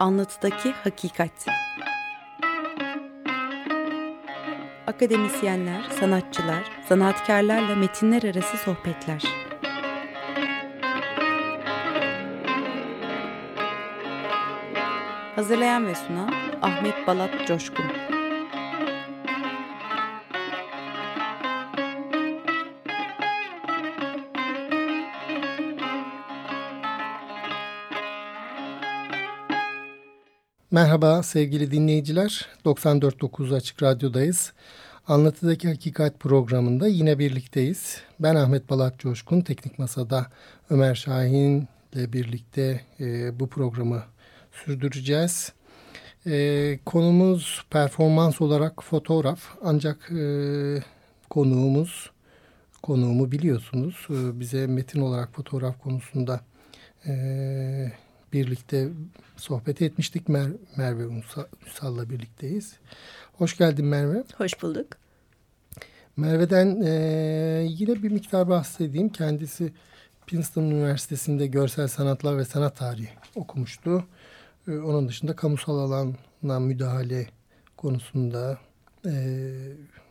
Anlatıdaki Hakikat Akademisyenler, sanatçılar, sanatkarlarla metinler arası sohbetler. Hazırlayan ve sunan Ahmet Balat Coşkun Merhaba sevgili dinleyiciler. 94.9 Açık Radyo'dayız. Anlatıdaki Hakikat programında yine birlikteyiz. Ben Ahmet Balat Coşkun. Teknik Masa'da Ömer Şahin ile birlikte e, bu programı sürdüreceğiz. E, konumuz performans olarak fotoğraf. Ancak e, konuğumuz, konuğumu biliyorsunuz. E, bize metin olarak fotoğraf konusunda e, birlikte sohbet etmiştik. Mer Merve Ünsal'la birlikteyiz. Hoş geldin Merve. Hoş bulduk. Merve'den e, yine bir miktar bahsedeyim. Kendisi Princeton Üniversitesi'nde görsel sanatlar ve sanat tarihi okumuştu. E, onun dışında kamusal alana müdahale konusunda e,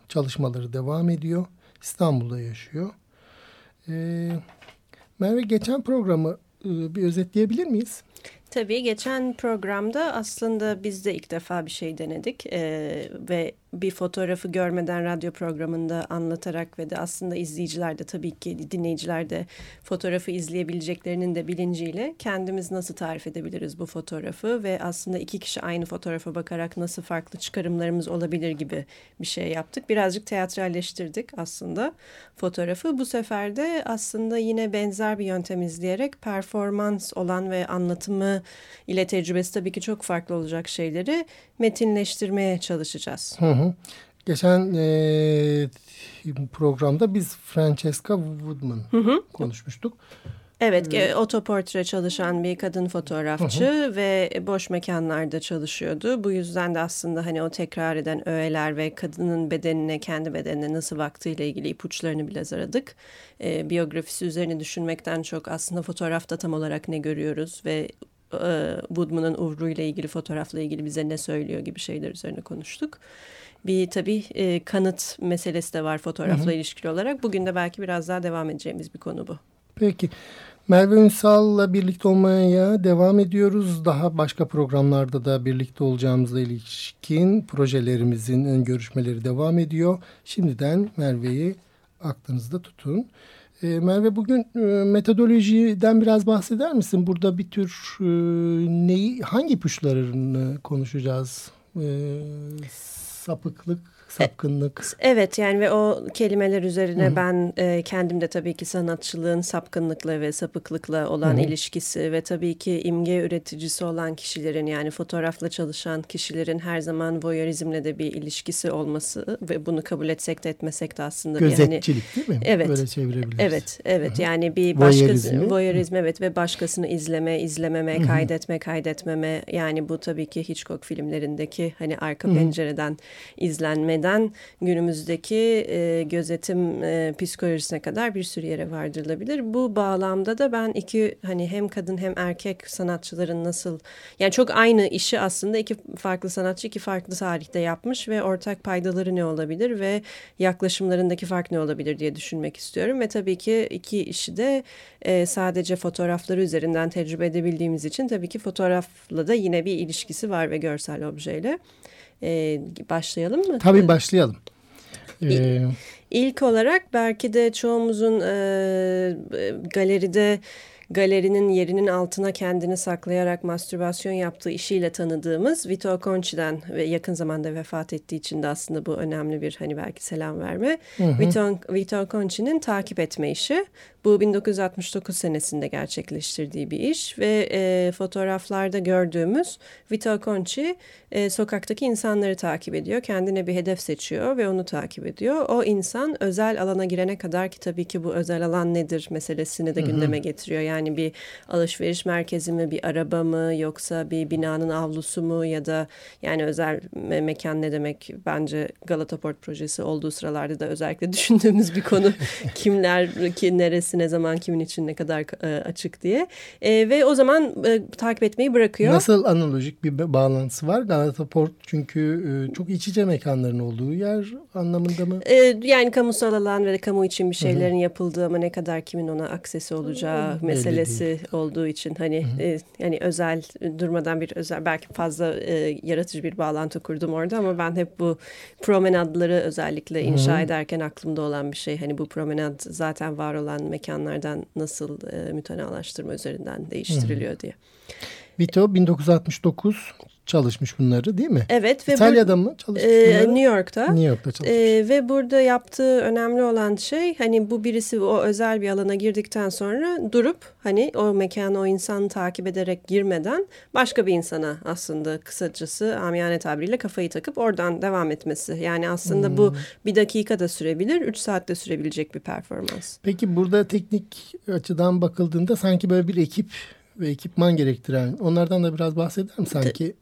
çalışmaları devam ediyor. İstanbul'da yaşıyor. E, Merve geçen programı bir özetleyebilir miyiz? Tabii geçen programda aslında biz de ilk defa bir şey denedik ee, ve bir fotoğrafı görmeden radyo programında anlatarak ve de aslında izleyiciler de tabii ki dinleyiciler de fotoğrafı izleyebileceklerinin de bilinciyle kendimiz nasıl tarif edebiliriz bu fotoğrafı ve aslında iki kişi aynı fotoğrafa bakarak nasıl farklı çıkarımlarımız olabilir gibi bir şey yaptık. Birazcık teatralleştirdik aslında fotoğrafı. Bu sefer de aslında yine benzer bir yöntem izleyerek performans olan ve anlatımı ile tecrübesi tabii ki çok farklı olacak şeyleri metinleştirmeye çalışacağız. Hı hı. Geçen e, programda biz Francesca Woodman hı hı. konuşmuştuk. Evet, ee, otoportre çalışan bir kadın fotoğrafçı hı hı. ve boş mekanlarda çalışıyordu. Bu yüzden de aslında hani o tekrar eden öğeler ve kadının bedenine, kendi bedenine nasıl baktığıyla ilgili ipuçlarını biraz aradık. Ee, biyografisi üzerine düşünmekten çok aslında fotoğrafta tam olarak ne görüyoruz ve e, Woodman'ın Uvru ile ilgili fotoğrafla ilgili bize ne söylüyor gibi şeyler üzerine konuştuk. Bir tabii e, kanıt meselesi de var fotoğrafla hı hı. ilişkili olarak. Bugün de belki biraz daha devam edeceğimiz bir konu bu. Peki. Merve Ünsal'la birlikte olmaya devam ediyoruz. Daha başka programlarda da birlikte olacağımızla ilişkin projelerimizin görüşmeleri devam ediyor. Şimdiden Merve'yi aklınızda tutun. E, Merve bugün e, metodolojiden biraz bahseder misin? Burada bir tür e, neyi, hangi ipuçlarını konuşacağız? E, sapıklık, sapkınlık. Evet yani ve o kelimeler üzerine Hı-hı. ben e, kendim de tabii ki sanatçılığın sapkınlıkla ve sapıklıkla olan Hı-hı. ilişkisi ve tabii ki imge üreticisi olan kişilerin yani fotoğrafla çalışan kişilerin her zaman voyeurizmle de bir ilişkisi olması ve bunu kabul etsek de etmesek de aslında Gözetçilik hani, değil mi? Evet. Böyle çevirebiliriz. Evet, evet. Hı-hı. Yani bir başkası voyeurizm evet ve başkasını izleme, izlememe, Hı-hı. kaydetme, kaydetmeme yani bu tabii ki Hitchcock filmlerindeki hani arka Hı-hı. pencereden izlenme neden günümüzdeki e, gözetim e, psikolojisine kadar bir sürü yere vardırılabilir. Bu bağlamda da ben iki hani hem kadın hem erkek sanatçıların nasıl yani çok aynı işi aslında iki farklı sanatçı iki farklı tarihte yapmış ve ortak paydaları ne olabilir ve yaklaşımlarındaki fark ne olabilir diye düşünmek istiyorum ve tabii ki iki işi de e, sadece fotoğrafları üzerinden tecrübe edebildiğimiz için tabii ki fotoğrafla da yine bir ilişkisi var ve görsel objeyle. Ee, başlayalım mı? Tabii başlayalım. Ee... İlk olarak belki de çoğumuzun e, galeride galerinin yerinin altına kendini saklayarak mastürbasyon yaptığı işiyle tanıdığımız Vito Conci'den ve yakın zamanda vefat ettiği için de aslında bu önemli bir hani belki selam verme. Hı hı. Vito, Vito Conci'nin takip etme işi. Bu 1969 senesinde gerçekleştirdiği bir iş ve e, fotoğraflarda gördüğümüz Vito Conci e, sokaktaki insanları takip ediyor. Kendine bir hedef seçiyor ve onu takip ediyor. O insan özel alana girene kadar ki tabii ki bu özel alan nedir meselesini de gündeme getiriyor. Yani Yani bir alışveriş merkezi mi, bir araba mı yoksa bir binanın avlusu mu ya da yani özel me mekan ne demek bence Galata Port projesi olduğu sıralarda da özellikle düşündüğümüz bir konu. Kimler ki neresi ne zaman kimin için ne kadar e, açık diye. E, ve o zaman e, takip etmeyi bırakıyor. Nasıl analojik bir bağlantısı var? Galata Port çünkü e, çok iç içe mekanların olduğu yer anlamında mı? E, yani kamusal alan ve kamu için bir şeylerin Hı -hı. yapıldığı ama ne kadar kimin ona aksesi olacağı Hı -hı. Meselesi olduğu için hani Hı -hı. e, yani özel durmadan bir özel belki fazla e, yaratıcı bir bağlantı kurdum orada ama ben hep bu promenadları özellikle inşa Hı -hı. ederken aklımda olan bir şey. Hani bu promenad zaten var olan mekanlardan nasıl e, mütenalaştırma üzerinden değiştiriliyor Hı -hı. diye. Vito 1969 çalışmış bunları değil mi? Evet. Ve İtalya'da mı çalışmış e, New York'ta. New York'ta çalışmış. E, ve burada yaptığı önemli olan şey hani bu birisi o özel bir alana girdikten sonra durup hani o mekanı o insanı takip ederek girmeden başka bir insana aslında kısacası amiyane tabiriyle kafayı takıp oradan devam etmesi. Yani aslında hmm. bu bir dakika da sürebilir, üç saatte sürebilecek bir performans. Peki burada teknik açıdan bakıldığında sanki böyle bir ekip ve ekipman gerektiren onlardan da biraz bahseder mi sanki?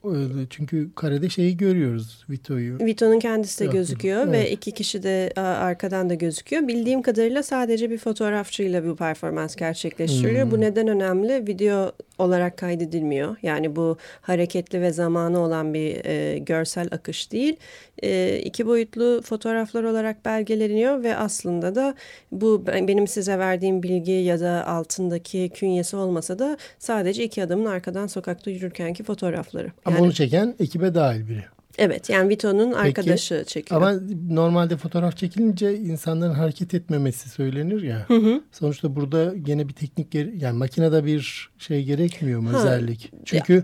Çünkü karede şeyi görüyoruz Vito'yu. Vito'nun kendisi de gözüküyor evet. ve iki kişi de arkadan da gözüküyor. Bildiğim kadarıyla sadece bir fotoğrafçıyla bu performans gerçekleştiriliyor. Hmm. Bu neden önemli? Video olarak kaydedilmiyor. Yani bu hareketli ve zamanı olan bir e, görsel akış değil. E, iki boyutlu fotoğraflar olarak belgeleniyor ve aslında da bu benim size verdiğim bilgi ya da altındaki künyesi olmasa da sadece iki adamın arkadan sokakta yürürkenki fotoğrafları. Ama yani, onu çeken ekibe dahil biri. Evet yani Vito'nun arkadaşı çekiyor. Ama normalde fotoğraf çekilince insanların hareket etmemesi söylenir ya. Hı hı. Sonuçta burada gene bir teknik yani makinede bir şey gerekmiyor mu özellik? Çünkü ya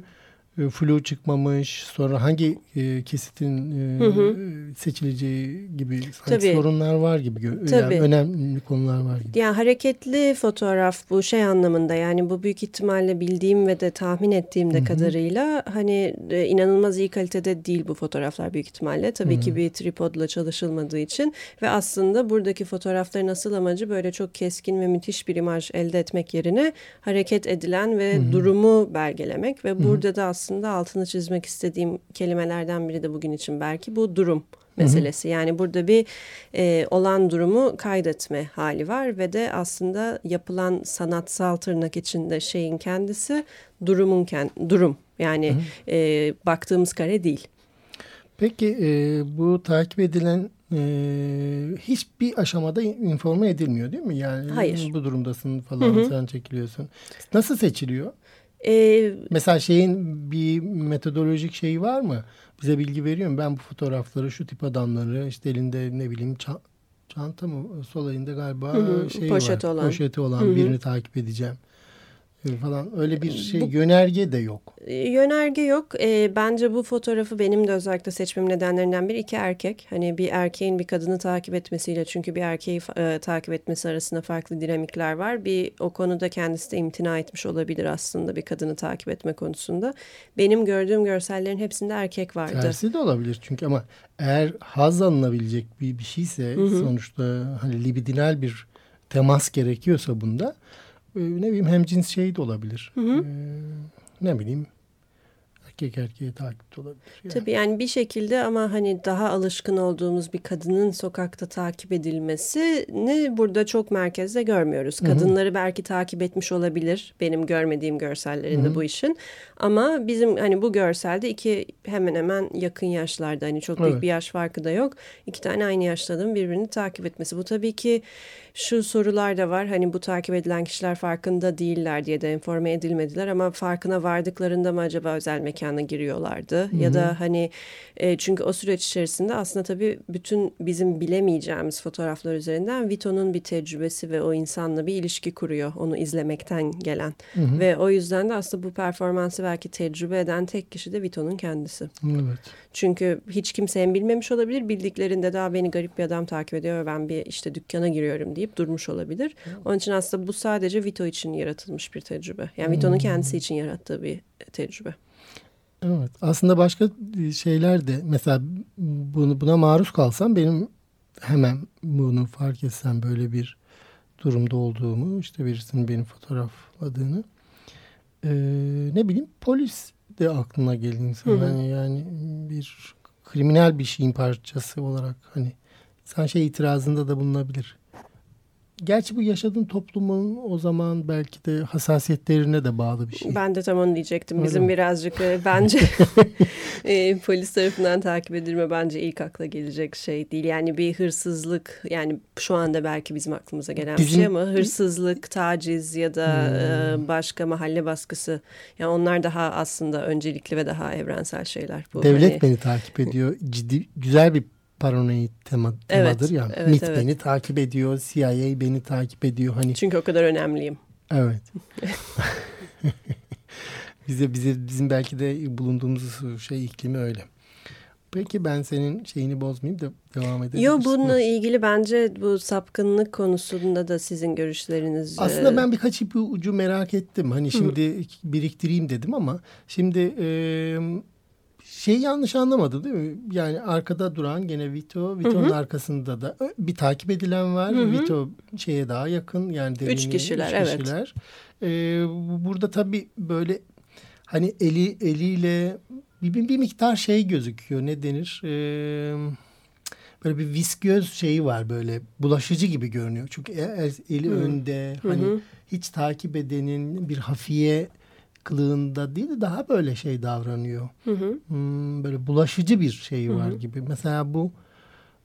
e, flu çıkmamış, sonra hangi e, kesitin e, hı hı. seçileceği gibi Tabii. sorunlar var gibi. Tabii. Yani önemli konular var gibi. Yani hareketli fotoğraf bu şey anlamında yani bu büyük ihtimalle bildiğim ve de tahmin ettiğim de kadarıyla hani e, inanılmaz iyi kalitede değil bu fotoğraflar büyük ihtimalle. Tabii hı hı. ki bir tripodla çalışılmadığı için ve aslında buradaki fotoğrafların asıl amacı böyle çok keskin ve müthiş bir imaj elde etmek yerine hareket edilen ve hı hı. durumu belgelemek ve hı hı. burada da aslında aslında altını çizmek istediğim kelimelerden biri de bugün için belki bu durum meselesi. Hı hı. Yani burada bir e, olan durumu kaydetme hali var ve de aslında yapılan sanatsal tırnak içinde şeyin kendisi durumun kend durum. Yani hı hı. E, baktığımız kare değil. Peki e, bu takip edilen e, hiçbir aşamada informe edilmiyor değil mi? Yani Hayır. bu durumdasın falan hı hı. sen çekiliyorsun. Nasıl seçiliyor? Ee, Mesela şeyin bir metodolojik şeyi var mı? Bize bilgi veriyor mu? Ben bu fotoğrafları, şu tip adamları işte elinde ne bileyim çanta mı? Sol elinde galiba hı hı, şey poşet var. Olan. Poşeti olan hı hı. birini takip edeceğim falan öyle bir şey bu, yönerge de yok. E, yönerge yok. E, bence bu fotoğrafı benim de özellikle seçmem nedenlerinden biri iki erkek. Hani bir erkeğin bir kadını takip etmesiyle çünkü bir erkeği e, takip etmesi arasında farklı dinamikler var. Bir o konuda kendisi de imtina etmiş olabilir aslında bir kadını takip etme konusunda. Benim gördüğüm görsellerin hepsinde erkek vardı. Tersi de olabilir çünkü ama eğer haz alınabilecek bir, bir şeyse hı hı. sonuçta hani libidinal bir temas gerekiyorsa bunda ee, ne bileyim hem cins şey de olabilir. Hı hı. Ee, ne bileyim erkek erkeğe takipte olabilir. Yani. Tabii yani bir şekilde ama hani daha alışkın olduğumuz bir kadının sokakta takip edilmesini burada çok merkezde görmüyoruz. Kadınları Hı -hı. belki takip etmiş olabilir benim görmediğim görsellerinde Hı -hı. bu işin. Ama bizim hani bu görselde iki hemen hemen yakın yaşlarda hani çok büyük evet. bir yaş farkı da yok. İki tane aynı yaşta adamın birbirini takip etmesi. Bu tabii ki şu sorular da var. Hani bu takip edilen kişiler farkında değiller diye de informe edilmediler ama farkına vardıklarında mı acaba özel mekana giriyorlardı? Hı -hı. Ya da hani e, çünkü o süreç içerisinde aslında tabii bütün bizim bilemeyeceğimiz fotoğraflar üzerinden Vito'nun bir tecrübesi ve o insanla bir ilişki kuruyor. Onu izlemekten gelen. Hı -hı. Ve o yüzden de aslında bu performansı belki tecrübe eden tek kişi de Vito'nun kendisi. Evet. Çünkü hiç kimsenin bilmemiş olabilir. Bildiklerinde daha beni garip bir adam takip ediyor ben bir işte dükkana giriyorum deyip durmuş olabilir. Onun için aslında bu sadece Vito için yaratılmış bir tecrübe. Yani Vito'nun hmm. kendisi için yarattığı bir tecrübe. Evet. Aslında başka şeyler de mesela bunu buna maruz kalsam benim hemen bunu fark etsem böyle bir durumda olduğumu işte birisinin beni fotoğrafladığını e, ne bileyim polis de aklına geldi insan. Yani, yani bir kriminal bir şeyin parçası olarak hani insan şey itirazında da bulunabilir. Gerçi bu yaşadığın toplumun o zaman belki de hassasiyetlerine de bağlı bir şey. Ben de tam onu diyecektim. Bizim Öyle birazcık e, bence e, polis tarafından takip edilme bence ilk akla gelecek şey değil. Yani bir hırsızlık yani şu anda belki bizim aklımıza gelen bizim... bir şey ama hırsızlık, taciz ya da hmm. e, başka mahalle baskısı. Yani onlar daha aslında öncelikli ve daha evrensel şeyler. Bu. Devlet hani... beni takip ediyor. Ciddi güzel bir paranoid tema, temadır evet, ya. Evet, MIT evet. beni takip ediyor, CIA beni takip ediyor. Hani Çünkü o kadar önemliyim. Evet. bize bize bizim belki de bulunduğumuz şey iklimi öyle. Peki ben senin şeyini bozmayayım da devam edelim. Yok bununla ilgili bence bu sapkınlık konusunda da sizin görüşleriniz. Aslında ben birkaç ipucu merak ettim. Hani şimdi Hı. biriktireyim dedim ama şimdi e, şey yanlış anlamadı değil mi? Yani arkada duran gene Vito. Vito'nun arkasında da bir takip edilen var. Hı hı. Vito şeye daha yakın. Yani üç kişiler, üç kişiler. evet. Ee, burada tabii böyle hani eli eliyle bir, bir miktar şey gözüküyor. Ne denir? Ee, böyle bir visköz şeyi var böyle bulaşıcı gibi görünüyor. Çünkü eli hı. önde. Hani hı hı. hiç takip edenin bir hafiye kılığında değil de daha böyle şey davranıyor. Hı hı. Hmm, böyle bulaşıcı bir şey var hı hı. gibi. Mesela bu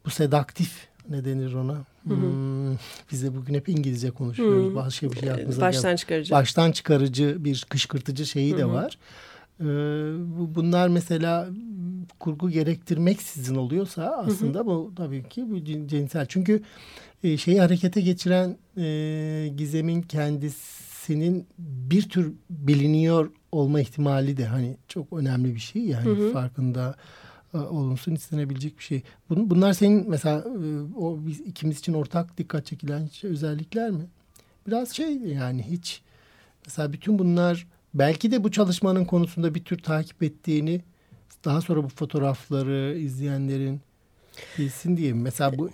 bu sedaktif ne denir ona? Hı hı. Hmm, biz de bugün hep İngilizce konuşuyoruz. Hı. Başka şey bir şey aklımıza Baştan çıkarıcı. Baştan çıkarıcı bir kışkırtıcı şeyi hı hı. de var. Ee, bunlar mesela kurgu gerektirmeksizin oluyorsa aslında hı hı. bu tabii ki bu cinsel. Çünkü e, şeyi harekete geçiren e, gizemin kendisi senin bir tür biliniyor olma ihtimali de hani çok önemli bir şey yani hı hı. farkında e, olunsun istenebilecek bir şey. Bun, bunlar senin mesela e, o biz ikimiz için ortak dikkat çekilen şey, özellikler mi? Biraz şey yani hiç mesela bütün bunlar belki de bu çalışmanın konusunda bir tür takip ettiğini daha sonra bu fotoğrafları izleyenlerin bilsin diye mesela bu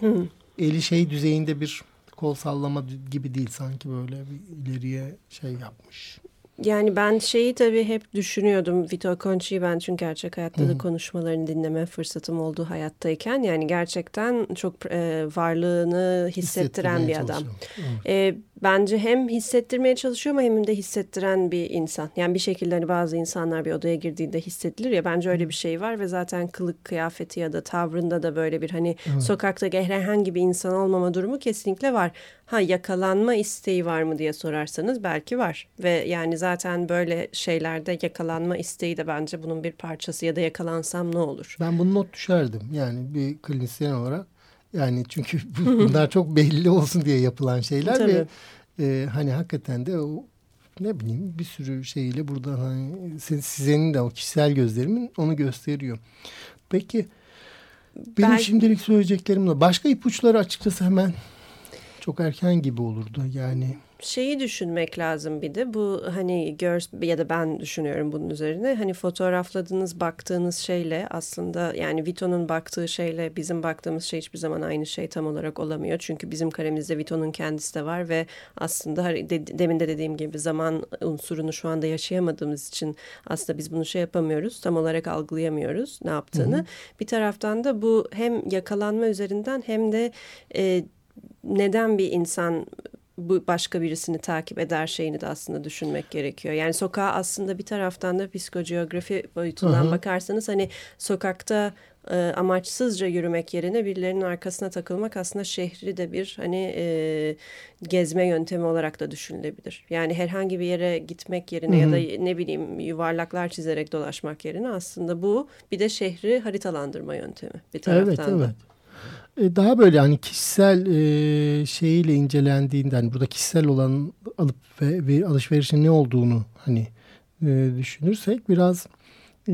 eli şey düzeyinde bir kol sallama gibi değil sanki böyle bir ileriye şey yapmış. Yani ben şeyi tabii hep düşünüyordum. Vito Conchi'yi ben çünkü gerçek hayatta da konuşmalarını dinleme fırsatım olduğu hayattayken yani gerçekten çok e, varlığını hissettiren bir adam. E, bence hem hissettirmeye çalışıyor ama hem de hissettiren bir insan. Yani bir şekilde hani bazı insanlar bir odaya girdiğinde hissedilir ya bence öyle bir şey var ve zaten kılık kıyafeti ya da tavrında da böyle bir hani evet. sokakta herhangi bir insan olmama durumu kesinlikle var. Ha yakalanma isteği var mı diye sorarsanız belki var ve yani zaten böyle şeylerde yakalanma isteği de bence bunun bir parçası ya da yakalansam ne olur? Ben bunu not düşerdim yani bir klinisyen olarak yani çünkü bunlar çok belli olsun diye yapılan şeyler Tabii. ve e, hani hakikaten de o ne bileyim bir sürü şeyle burada hani sizin de o kişisel gözlerimin onu gösteriyor. Peki benim ben... şimdilik söyleyeceklerimle başka ipuçları açıkçası hemen çok erken gibi olurdu yani şeyi düşünmek lazım bir de bu hani gör ya da ben düşünüyorum bunun üzerine hani fotoğrafladığınız baktığınız şeyle aslında yani Vito'nun baktığı şeyle bizim baktığımız şey hiçbir zaman aynı şey tam olarak olamıyor. Çünkü bizim karemizde Vito'nun kendisi de var ve aslında de, demin de dediğim gibi zaman unsurunu şu anda yaşayamadığımız için aslında biz bunu şey yapamıyoruz tam olarak algılayamıyoruz ne yaptığını. Hı hı. Bir taraftan da bu hem yakalanma üzerinden hem de e, neden bir insan bu başka birisini takip eder şeyini de aslında düşünmek gerekiyor. Yani sokağa aslında bir taraftan da psikogeografi boyutundan Hı-hı. bakarsanız hani sokakta e, amaçsızca yürümek yerine birilerinin arkasına takılmak aslında şehri de bir hani e, gezme yöntemi olarak da düşünülebilir. Yani herhangi bir yere gitmek yerine Hı-hı. ya da ne bileyim yuvarlaklar çizerek dolaşmak yerine aslında bu bir de şehri haritalandırma yöntemi bir taraftan evet, da. Evet. E, daha böyle hani kişisel e, şeyiyle incelendiğinde hani burada kişisel olan alıp ve, ve alışverişin ne olduğunu hani e, düşünürsek biraz e,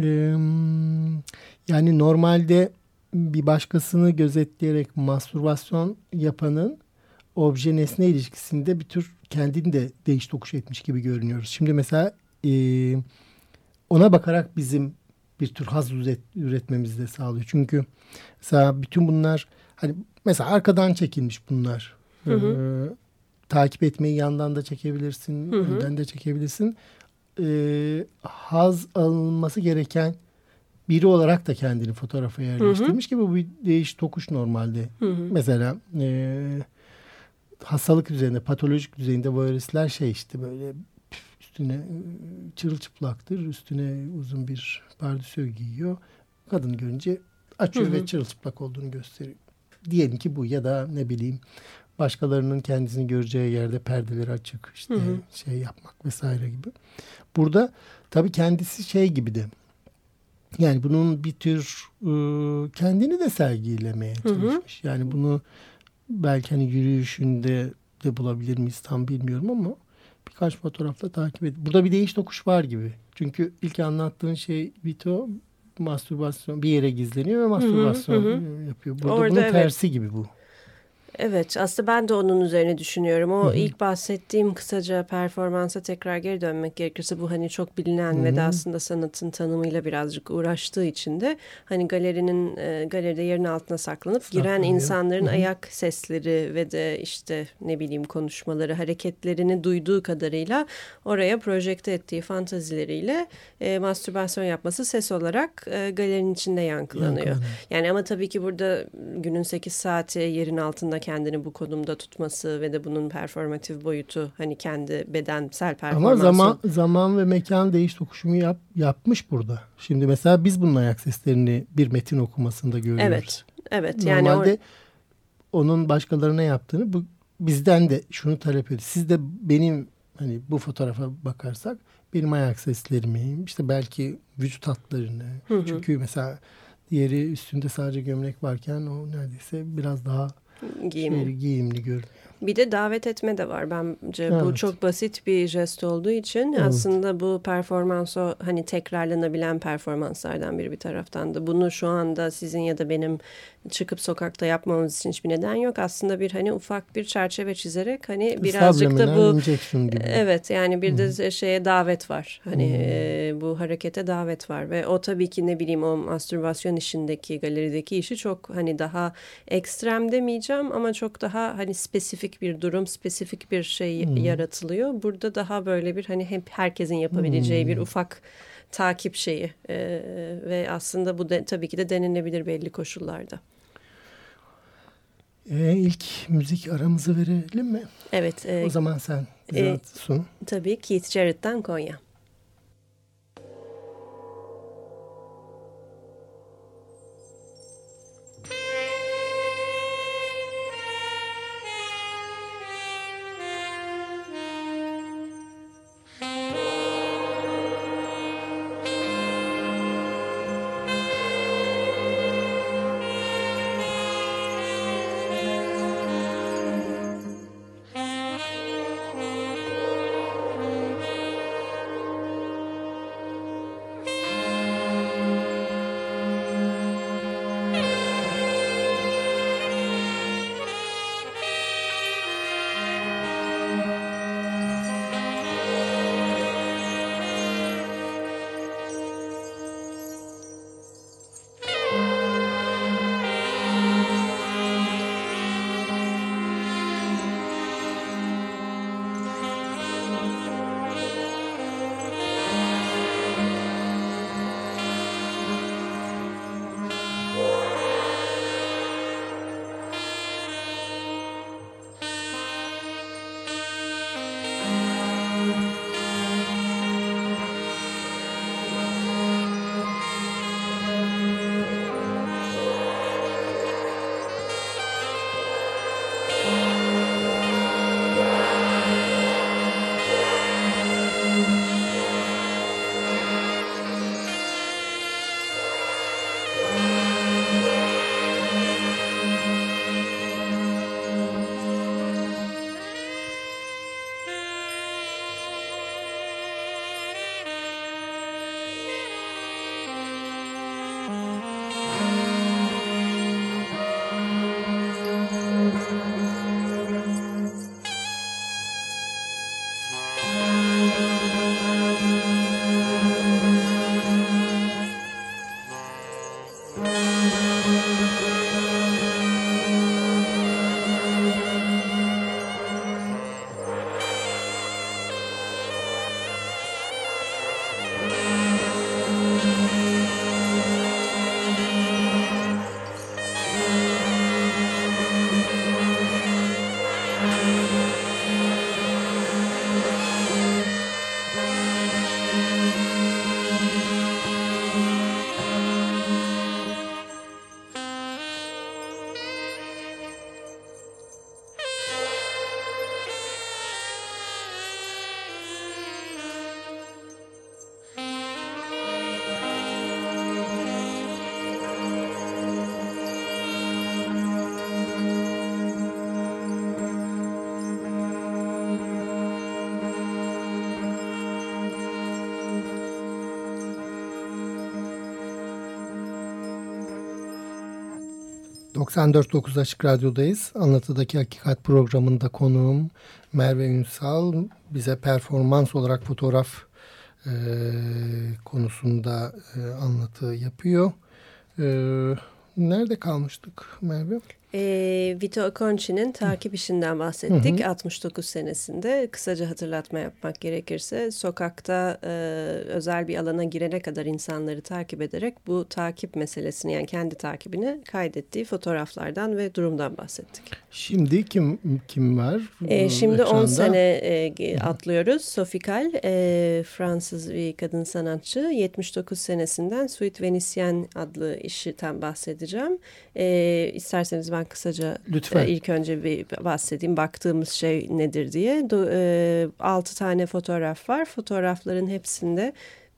yani normalde bir başkasını gözetleyerek mastürbasyon yapanın obje nesne ilişkisinde bir tür kendini de değiş tokuş etmiş gibi görünüyoruz. Şimdi mesela e, ona bakarak bizim bir tür haz üretmemizi de sağlıyor. Çünkü mesela bütün bunlar hani mesela arkadan çekilmiş bunlar. Hı hı. Ee, takip etmeyi yandan da çekebilirsin, hı hı. önden de çekebilirsin. E, haz alınması gereken biri olarak da kendini fotoğrafa yerleştirmiş hı hı. ki bu bir değiş tokuş normalde. Hı hı. Mesela e, hastalık düzeyinde, patolojik düzeyinde voyeurisler şey işte böyle üstüne e, çırılçıplaktır, üstüne uzun bir pardüsö giyiyor. Kadın görünce açıyor hı hı. ve çırılçıplak olduğunu gösteriyor. Diyelim ki bu ya da ne bileyim başkalarının kendisini göreceği yerde perdeleri açık işte hı hı. şey yapmak vesaire gibi. Burada tabii kendisi şey gibi de yani bunun bir tür e, kendini de sergilemeye çalışmış. Hı hı. Yani bunu belki hani yürüyüşünde de bulabilir miyiz tam bilmiyorum ama birkaç fotoğrafla takip et. Burada bir değiş tokuş var gibi. Çünkü ilk anlattığın şey Vito mastürbasyon bir yere gizleniyor ve mastürbasyon hı hı. yapıyor. Burada Orada, bunun tersi evet. gibi bu. Evet aslında ben de onun üzerine düşünüyorum. O Hı-hı. ilk bahsettiğim kısaca performansa tekrar geri dönmek gerekirse bu hani çok bilinen Hı-hı. ve de aslında sanatın tanımıyla birazcık uğraştığı için de hani galerinin e, galeride yerin altına saklanıp Saklanıyor. giren insanların Hı-hı. ayak sesleri ve de işte ne bileyim konuşmaları hareketlerini duyduğu kadarıyla oraya projekte ettiği fantazileriyle e, mastürbasyon yapması ses olarak e, galerinin içinde yankılanıyor. Yankılanıyor. Yani ama tabii ki burada günün 8 saati yerin altında kendini bu konumda tutması ve de bunun performatif boyutu hani kendi bedensel performansı. Ama zaman zaman ve mekan değiş tokuşumu yap, yapmış burada. Şimdi mesela biz bunun ayak seslerini bir metin okumasında görüyoruz. Evet. Evet. Yani Normalde o... onun başkalarına yaptığını bu bizden de şunu talep ediyor. Siz de benim hani bu fotoğrafa bakarsak benim ayak seslerimi işte belki vücut hatlarını hı hı. çünkü mesela diğeri üstünde sadece gömlek varken o neredeyse biraz daha giyimli. Şey, giyimli görünüyor. Bir de davet etme de var bence. Evet. Bu çok basit bir jest olduğu için evet. aslında bu performans o hani tekrarlanabilen performanslardan biri bir taraftan da. Bunu şu anda sizin ya da benim çıkıp sokakta yapmamız için hiçbir neden yok. Aslında bir hani ufak bir çerçeve çizerek hani birazcık da bu gibi. evet yani bir de hmm. şeye davet var. Hani hmm. e, bu harekete davet var ve o tabii ki ne bileyim o mastürbasyon işindeki galerideki işi çok hani daha ekstrem demeyeceğim ama çok daha hani spesifik bir durum, spesifik bir şey hmm. yaratılıyor. Burada daha böyle bir hani hep herkesin yapabileceği hmm. bir ufak takip şeyi e, ve aslında bu de, tabii ki de denilebilir belli koşullarda. Ee, ilk müzik aramızı verelim mi? Evet. E, o zaman sen bize e, sun. Tabii Keith Jarrett'tan Konya. 94.9 Açık Radyo'dayız. Anlatıdaki Hakikat programında konuğum Merve Ünsal bize performans olarak fotoğraf e, konusunda e, anlatı yapıyor. E, nerede kalmıştık Merve? E, Vito Aconchi'nin takip işinden bahsettik. Hı hı. 69 senesinde kısaca hatırlatma yapmak gerekirse sokakta e, özel bir alana girene kadar insanları takip ederek bu takip meselesini yani kendi takibini kaydettiği fotoğraflardan ve durumdan bahsettik. Şimdi kim kim var? E, şimdi ekranda? 10 sene e, atlıyoruz. Sophie Kal, e, Fransız bir kadın sanatçı. 79 senesinden Suite Venetienne adlı işitten bahsedeceğim. E, isterseniz ben kısaca Lütfen. E, ilk önce bir bahsedeyim. Baktığımız şey nedir diye. Do, e, altı tane fotoğraf var. Fotoğrafların hepsinde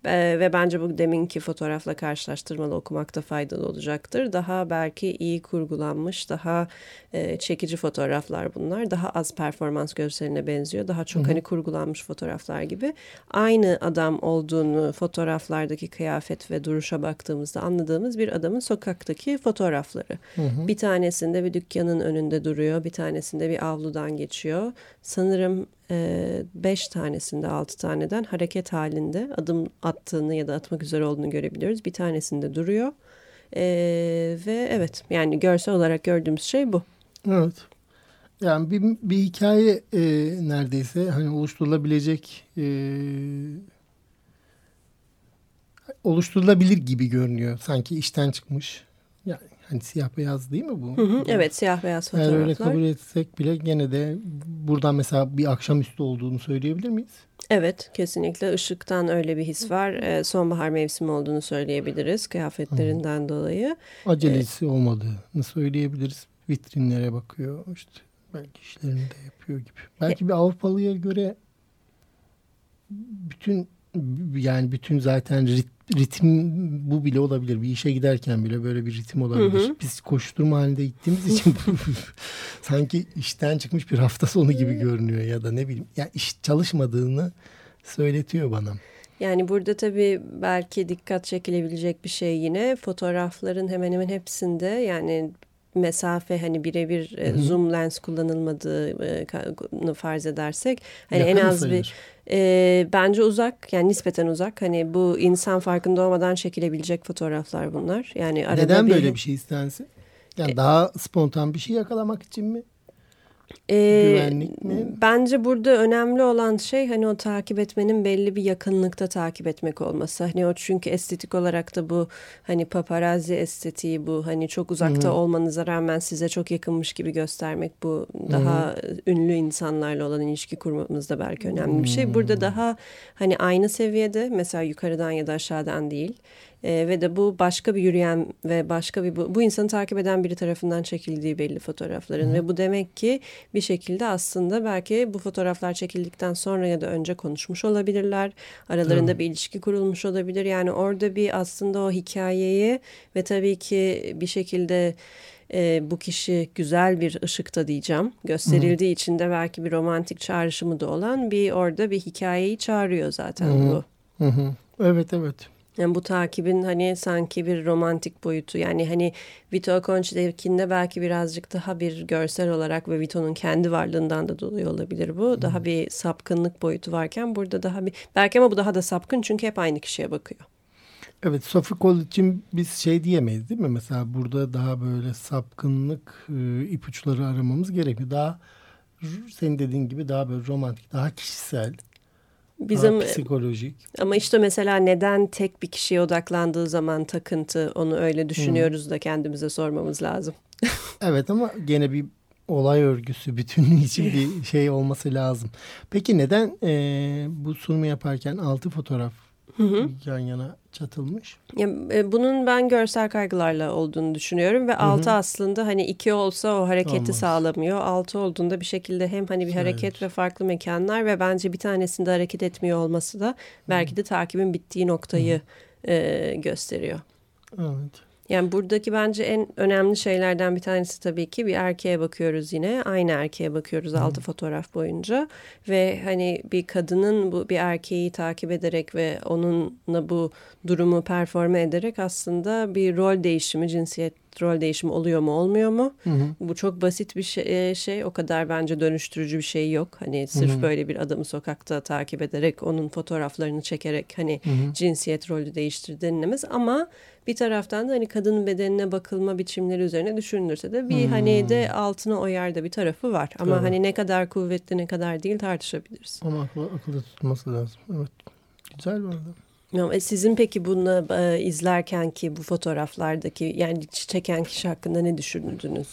ee, ve bence bu deminki fotoğrafla karşılaştırmalı okumakta faydalı olacaktır. Daha belki iyi kurgulanmış, daha e, çekici fotoğraflar bunlar. Daha az performans görseline benziyor. Daha çok Hı -hı. hani kurgulanmış fotoğraflar gibi. Aynı adam olduğunu fotoğraflardaki kıyafet ve duruşa baktığımızda anladığımız bir adamın sokaktaki fotoğrafları. Hı -hı. Bir tanesinde bir dükkanın önünde duruyor. Bir tanesinde bir avludan geçiyor. Sanırım beş tanesinde altı taneden hareket halinde adım attığını ya da atmak üzere olduğunu görebiliyoruz. Bir tanesinde duruyor e, ve evet yani görsel olarak gördüğümüz şey bu. Evet. Yani bir, bir hikaye e, neredeyse hani oluşturulabilecek e, oluşturulabilir gibi görünüyor. Sanki işten çıkmış. Hani siyah beyaz değil mi bu? Hı hı, evet siyah beyaz fotoğraflar. Eğer öyle kabul etsek bile gene de buradan mesela bir akşamüstü olduğunu söyleyebilir miyiz? Evet kesinlikle ışıktan öyle bir his var. Ee, sonbahar mevsimi olduğunu söyleyebiliriz kıyafetlerinden hı. dolayı. Acelesi ee, olmadığını söyleyebiliriz. Vitrinlere bakıyor işte belki işlerini de yapıyor gibi. Belki bir Avrupalıya göre bütün yani bütün zaten rit, ritim bu bile olabilir. Bir işe giderken bile böyle bir ritim olabilir. Hı hı. Biz koşturma halinde gittiğimiz için sanki işten çıkmış bir hafta sonu gibi görünüyor ya da ne bileyim. Ya iş çalışmadığını söyletiyor bana. Yani burada tabii belki dikkat çekilebilecek bir şey yine fotoğrafların hemen hemen hepsinde yani mesafe hani birebir e, zoom lens kullanılmadığını farz edersek hani Yakın en az sayılır. bir e, bence uzak yani nispeten uzak hani bu insan farkında olmadan çekilebilecek fotoğraflar bunlar. Yani arada Neden bir... böyle bir şey istensin? Yani e, daha spontan bir şey yakalamak için mi? Ee, Güvenlik mi? Bence burada önemli olan şey hani o takip etmenin belli bir yakınlıkta takip etmek olması. Hani o çünkü estetik olarak da bu hani paparazzi estetiği bu hani çok uzakta Hı -hı. olmanıza rağmen size çok yakınmış gibi göstermek bu daha Hı -hı. ünlü insanlarla olan ilişki kurmamızda belki önemli bir şey. Burada daha hani aynı seviyede mesela yukarıdan ya da aşağıdan değil e, ve de bu başka bir yürüyen ve başka bir bu, bu insanı takip eden biri tarafından çekildiği belli fotoğrafların Hı. ve bu demek ki bir şekilde aslında belki bu fotoğraflar çekildikten sonra ya da önce konuşmuş olabilirler. Aralarında Hı. bir ilişki kurulmuş olabilir. Yani orada bir aslında o hikayeyi ve tabii ki bir şekilde e, bu kişi güzel bir ışıkta diyeceğim. Gösterildiği Hı. için de belki bir romantik çağrışımı da olan bir orada bir hikayeyi çağırıyor zaten Hı. bu. Hı hı. Evet evet. Yani bu takibin hani sanki bir romantik boyutu yani hani Vito Aconchi'dekinde belki birazcık daha bir görsel olarak ve Vito'nun kendi varlığından da dolayı olabilir bu. Daha bir sapkınlık boyutu varken burada daha bir belki ama bu daha da sapkın çünkü hep aynı kişiye bakıyor. Evet Sophie Cole için biz şey diyemeyiz değil mi? Mesela burada daha böyle sapkınlık e, ipuçları aramamız gerekiyor. Daha senin dediğin gibi daha böyle romantik, daha kişisel Bizim ha, psikolojik. Ama işte mesela neden tek bir kişiye odaklandığı zaman takıntı onu öyle düşünüyoruz hmm. da kendimize sormamız lazım. evet ama gene bir olay örgüsü bütünlüğü için bir şey olması lazım. Peki neden e, bu sunumu yaparken altı fotoğraf hı hı. yan yana çatılmış. Ya, e, bunun ben görsel kaygılarla olduğunu düşünüyorum ve hı hı. altı aslında hani iki olsa o hareketi Olmaz. sağlamıyor. Altı olduğunda bir şekilde hem hani bir hareket evet. ve farklı mekanlar ve bence bir tanesinde hareket etmiyor olması da belki de takibin bittiği noktayı e, gösteriyor. Evet. Yani buradaki bence en önemli şeylerden bir tanesi tabii ki bir erkeğe bakıyoruz yine. Aynı erkeğe bakıyoruz Hı. altı fotoğraf boyunca. Ve hani bir kadının bu bir erkeği takip ederek ve onunla bu durumu performe ederek aslında bir rol değişimi, cinsiyet rol değişimi oluyor mu olmuyor mu? Hı hı. Bu çok basit bir şey, e, şey. O kadar bence dönüştürücü bir şey yok. Hani sırf hı hı. böyle bir adamı sokakta takip ederek onun fotoğraflarını çekerek hani hı hı. cinsiyet rolü değiştir denilemez. Ama bir taraftan da hani kadının bedenine bakılma biçimleri üzerine düşünülürse de bir hmm. hani de altına oyar da bir tarafı var. Ama Tabii. hani ne kadar kuvvetli ne kadar değil tartışabiliriz. Ama akıl, akılda tutması lazım. Evet. Güzel bir arada. E, sizin peki bunu e, izlerken ki bu fotoğraflardaki yani çeken kişi hakkında ne düşündünüz?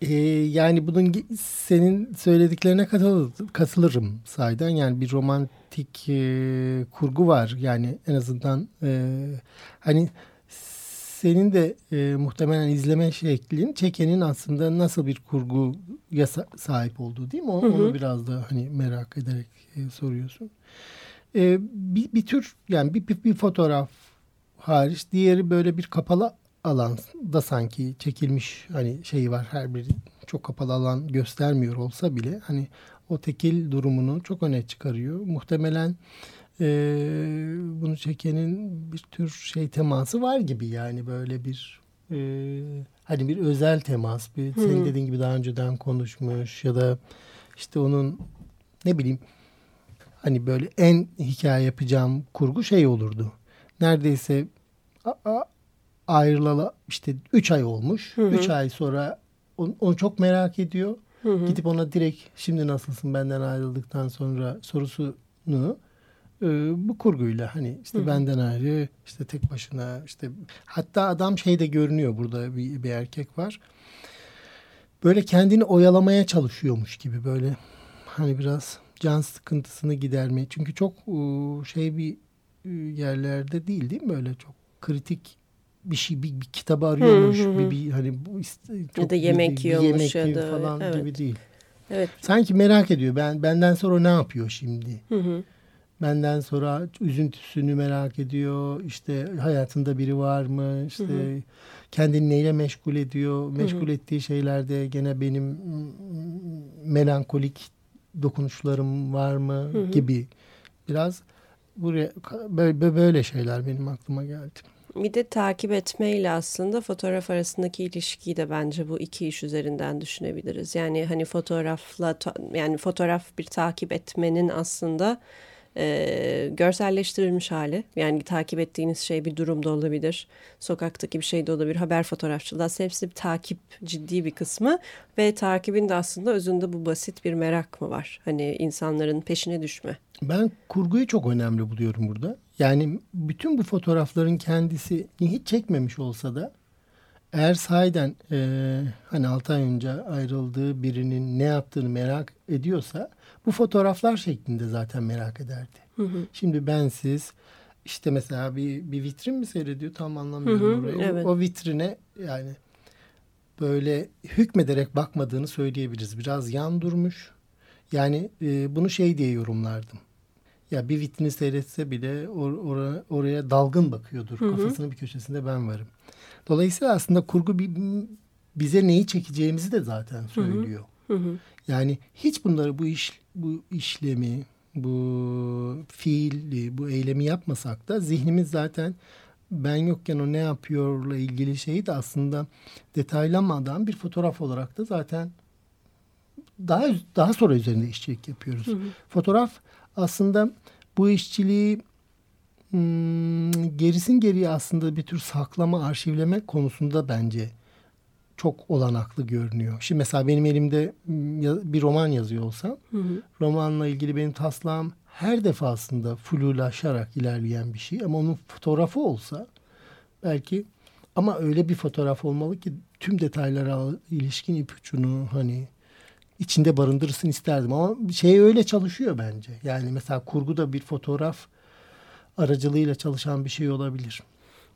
Ee, yani bunun senin söylediklerine katıl, katılırım sayeden. Yani bir romantik e, kurgu var. Yani en azından e, hani senin de e, muhtemelen izleme şeklin çekenin aslında nasıl bir kurguya sahip olduğu değil mi? O, hı hı. Onu biraz da hani merak ederek e, soruyorsun. E, bir, bir tür yani bir, bir, bir fotoğraf hariç diğeri böyle bir kapalı alanda sanki çekilmiş hani şeyi var her biri çok kapalı alan göstermiyor olsa bile hani o tekil durumunu çok öne çıkarıyor. Muhtemelen e, bunu çekenin bir tür şey teması var gibi yani böyle bir e, hani bir özel temas bir hmm. senin dediğin gibi daha önceden konuşmuş ya da işte onun ne bileyim hani böyle en hikaye yapacağım kurgu şey olurdu. Neredeyse ayrılalı işte 3 ay olmuş. 3 ay sonra onu, onu çok merak ediyor. Hı hı. Gidip ona direkt şimdi nasılsın benden ayrıldıktan sonra sorusunu e, bu kurguyla hani işte hı benden ayrı işte tek başına işte hatta adam şey de görünüyor burada bir, bir erkek var. Böyle kendini oyalamaya çalışıyormuş gibi böyle hani biraz can sıkıntısını gidermeye. Çünkü çok şey bir yerlerde değil değil mi böyle çok kritik bir şey bir, bir kitabı arıyormuş hı hı. bir, bir hani bu çok ya da yemek bir, yiyormuş bir yemek ya da falan evet. gibi değil. Evet. Sanki merak ediyor. Ben benden sonra ne yapıyor şimdi? Hı hı. Benden sonra üzüntüsünü merak ediyor. İşte hayatında biri var mı? İşte hı hı. kendini neyle meşgul ediyor? Meşgul hı hı. ettiği şeylerde gene benim melankolik dokunuşlarım var mı hı hı. gibi biraz buraya böyle şeyler benim aklıma geldi. Bir de takip etmeyle aslında fotoğraf arasındaki ilişkiyi de bence bu iki iş üzerinden düşünebiliriz. Yani hani fotoğrafla yani fotoğraf bir takip etmenin aslında e, görselleştirilmiş hali. Yani takip ettiğiniz şey bir durum da olabilir. Sokaktaki bir şey de olabilir. Haber fotoğrafçılığı hepsi bir takip ciddi bir kısmı. Ve takibin de aslında özünde bu basit bir merak mı var? Hani insanların peşine düşme. Ben kurguyu çok önemli buluyorum burada. Yani bütün bu fotoğrafların kendisi hiç çekmemiş olsa da eğer sahiden e, hani 6 ay önce ayrıldığı birinin ne yaptığını merak ediyorsa bu fotoğraflar şeklinde zaten merak ederdi. Hı hı. Şimdi bensiz işte mesela bir, bir vitrin mi seyrediyor tam anlamıyorum hı hı, burayı. Evet. O, o vitrine yani böyle hükmederek bakmadığını söyleyebiliriz. Biraz yan durmuş. Yani e, bunu şey diye yorumlardım. Ya bir vitrini seyretse bile or, or, oraya dalgın bakıyordur. Hı hı. Kafasının bir köşesinde ben varım. Dolayısıyla aslında kurgu bize neyi çekeceğimizi de zaten söylüyor. Hı hı. Yani hiç bunları bu iş bu işlemi, bu fiili, bu eylemi yapmasak da zihnimiz zaten ben yokken o ne yapıyorla ilgili şeyi de aslında detaylanmadan bir fotoğraf olarak da zaten daha daha sonra üzerinde işçilik yapıyoruz. Hı hı. Fotoğraf aslında bu işçiliği gerisin geriye aslında bir tür saklama, arşivleme konusunda bence çok olanaklı görünüyor. Şimdi mesela benim elimde hmm, bir roman yazıyor olsam hı hı. romanla ilgili benim taslağım her defasında flulaşarak ilerleyen bir şey ama onun fotoğrafı olsa belki ama öyle bir fotoğraf olmalı ki tüm detaylara ilişkin ipucunu hani içinde barındırırsın isterdim ama şey öyle çalışıyor bence. Yani mesela kurgu da bir fotoğraf aracılığıyla çalışan bir şey olabilir.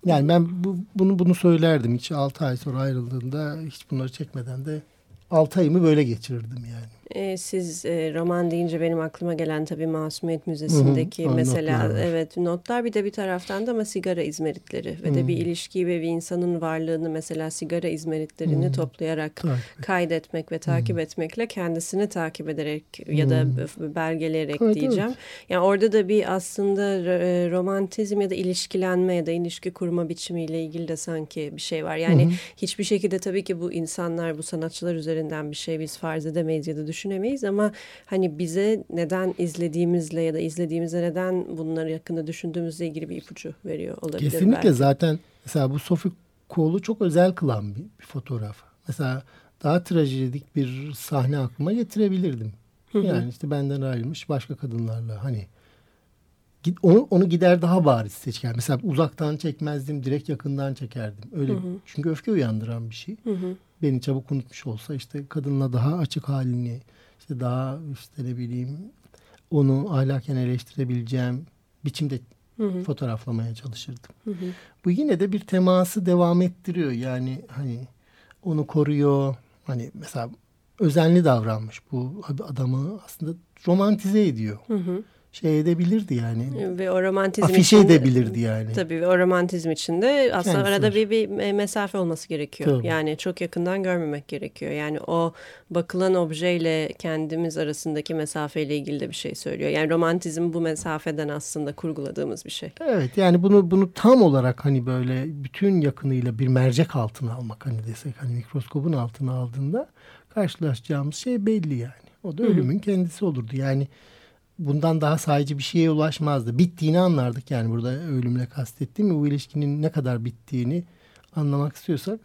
Yani ben bu, bunu bunu söylerdim. Hiç 6 ay sonra ayrıldığında hiç bunları çekmeden de 6 ayımı böyle geçirirdim yani. E, siz e, roman deyince benim aklıma gelen tabii Masumiyet Müzesi'ndeki hı hı, mesela notlar evet notlar bir de bir taraftan da ama sigara izmaritleri ve hı. de bir ilişkiyi ve bir insanın varlığını mesela sigara izmaritlerini hı. toplayarak takip. kaydetmek ve takip hı. etmekle kendisini takip ederek ya da belgeleyerek evet, diyeceğim. Evet. Yani orada da bir aslında e, romantizm ya da ilişkilenme ya da ilişki kurma biçimiyle ilgili de sanki bir şey var. Yani hı. hiçbir şekilde tabii ki bu insanlar bu sanatçılar üzerinden bir şey biz farz edemeyiz ya da düşünemeyiz düşünemeyiz ama hani bize neden izlediğimizle ya da izlediğimizde neden bunları yakında düşündüğümüzle ilgili bir ipucu veriyor olabilir Kesinlikle belki. zaten mesela bu Sophie Kohl'u çok özel kılan bir, bir fotoğraf. Mesela daha trajedik bir sahne aklıma getirebilirdim. Yani işte benden ayrılmış başka kadınlarla hani onu, onu gider daha bariz seçer. Mesela uzaktan çekmezdim, direkt yakından çekerdim. Öyle hı hı. çünkü öfke uyandıran bir şey. Hı hı. Beni çabuk unutmuş olsa işte kadınla daha açık halini, işte daha işte ne bileyim onu ahlaken eleştirebileceğim biçimde hı hı. fotoğraflamaya çalışırdım. Hı hı. Bu yine de bir teması devam ettiriyor. Yani hani onu koruyor. Hani mesela özenli davranmış bu adamı aslında romantize ediyor. Hı hı şey edebilirdi yani. Ve o romantizm Afişe için, edebilirdi yani. Tabii ve o romantizm içinde aslında Kendisi arada bir, bir mesafe olması gerekiyor. Tabii. Yani çok yakından görmemek gerekiyor. Yani o bakılan objeyle kendimiz arasındaki mesafeyle ilgili de bir şey söylüyor. Yani romantizm bu mesafeden aslında kurguladığımız bir şey. Evet yani bunu bunu tam olarak hani böyle bütün yakınıyla bir mercek altına almak hani desek hani mikroskopun altına aldığında karşılaşacağımız şey belli yani. O da ölümün Hı -hı. kendisi olurdu. Yani bundan daha sadece bir şeye ulaşmazdı. Bittiğini anlardık yani burada ölümle kastettiğim bu ilişkinin ne kadar bittiğini anlamak istiyorsak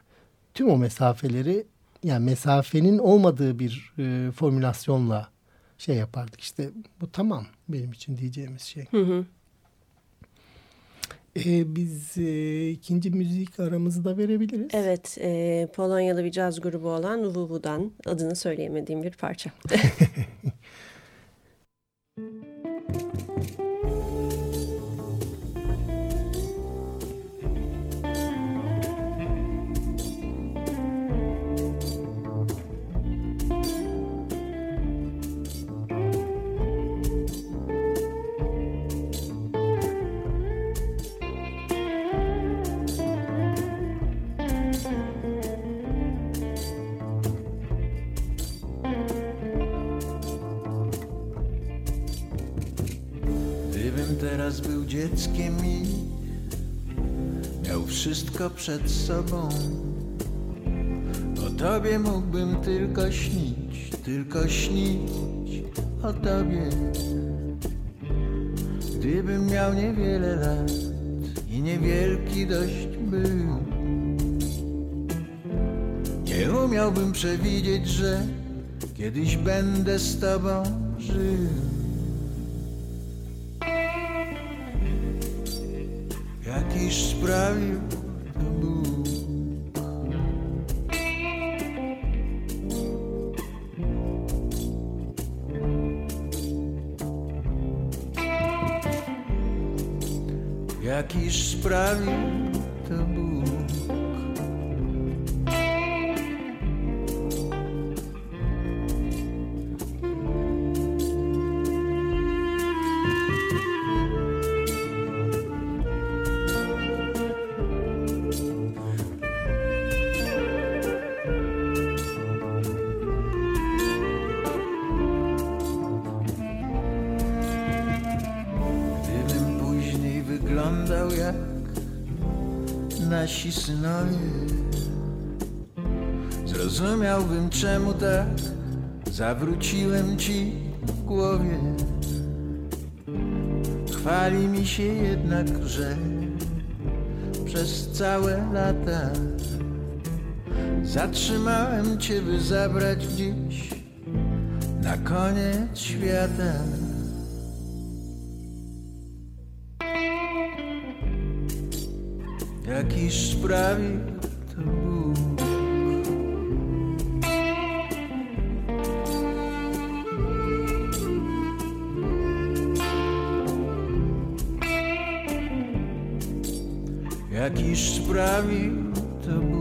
tüm o mesafeleri yani mesafenin olmadığı bir e, formülasyonla şey yapardık. İşte bu tamam benim için diyeceğimiz şey. Hı hı. Ee, biz e, ikinci müzik aramızı da verebiliriz. Evet, e, Polonyalı bir caz grubu olan Uvuvu'dan adını söyleyemediğim bir parça. thank you dzieckiem i miał wszystko przed sobą. O tobie mógłbym tylko śnić, tylko śnić o tobie. Gdybym miał niewiele lat i niewielki dość był, nie umiałbym przewidzieć, że kiedyś będę z tobą żył. espelho de luz. E aqui czemu tak zawróciłem ci w głowie. Chwali mi się jednak, że przez całe lata Zatrzymałem cię, by zabrać gdzieś na koniec świata. Jakiś sprawił jakiż prawi to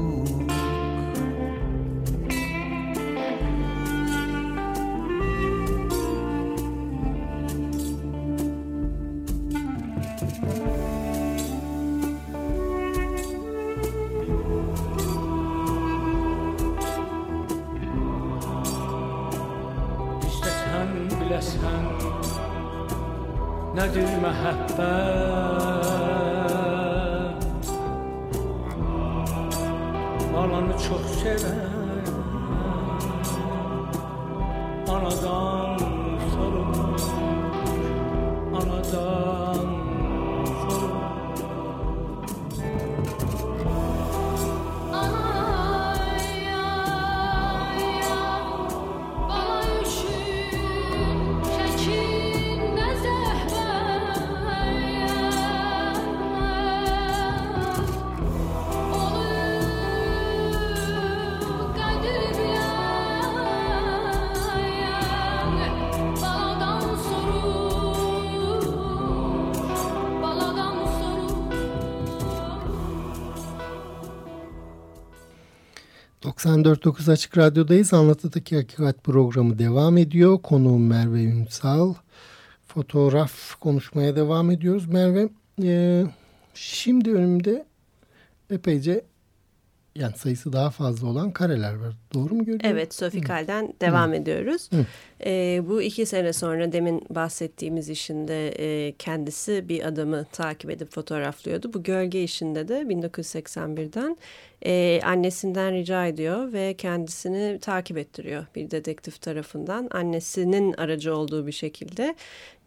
...94.9 Açık Radyo'dayız. Anlatıdaki Hakikat programı devam ediyor. Konuğum Merve Ünsal. Fotoğraf konuşmaya devam ediyoruz. Merve, e, şimdi önümde epeyce yani sayısı daha fazla olan kareler var. Doğru mu görüyorum? Evet, Sofikal'den devam Hı. ediyoruz. Hı. E, bu iki sene sonra demin bahsettiğimiz işinde e, kendisi bir adamı takip edip fotoğraflıyordu. Bu gölge işinde de 1981'den e, annesinden rica ediyor ve kendisini takip ettiriyor bir dedektif tarafından. Annesinin aracı olduğu bir şekilde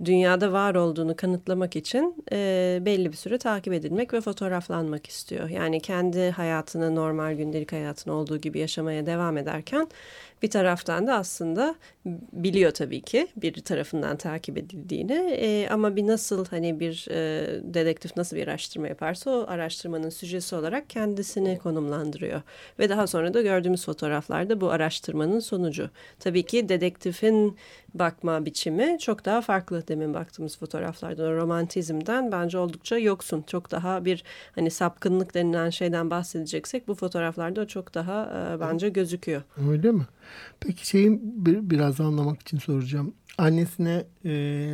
dünyada var olduğunu kanıtlamak için e, belli bir süre takip edilmek ve fotoğraflanmak istiyor. Yani kendi hayatını normal gündelik hayatını olduğu gibi yaşamaya devam ederken bir taraftan da aslında biliyor tabii ki bir tarafından takip edildiğini e, ama bir nasıl hani bir e, dedektif nasıl bir araştırma yaparsa o araştırmanın süjesi olarak kendisini konumlandırıyor. Ve daha sonra da gördüğümüz fotoğraflarda bu araştırmanın sonucu. Tabii ki dedektifin bakma biçimi çok daha farklı demin baktığımız fotoğraflarda. Romantizmden bence oldukça yoksun. Çok daha bir hani sapkınlık denilen şeyden bahsedeceksek bu fotoğraflarda çok daha e, bence gözüküyor. Öyle mi? Peki şeyi bir, biraz anlamak için soracağım. Annesine e,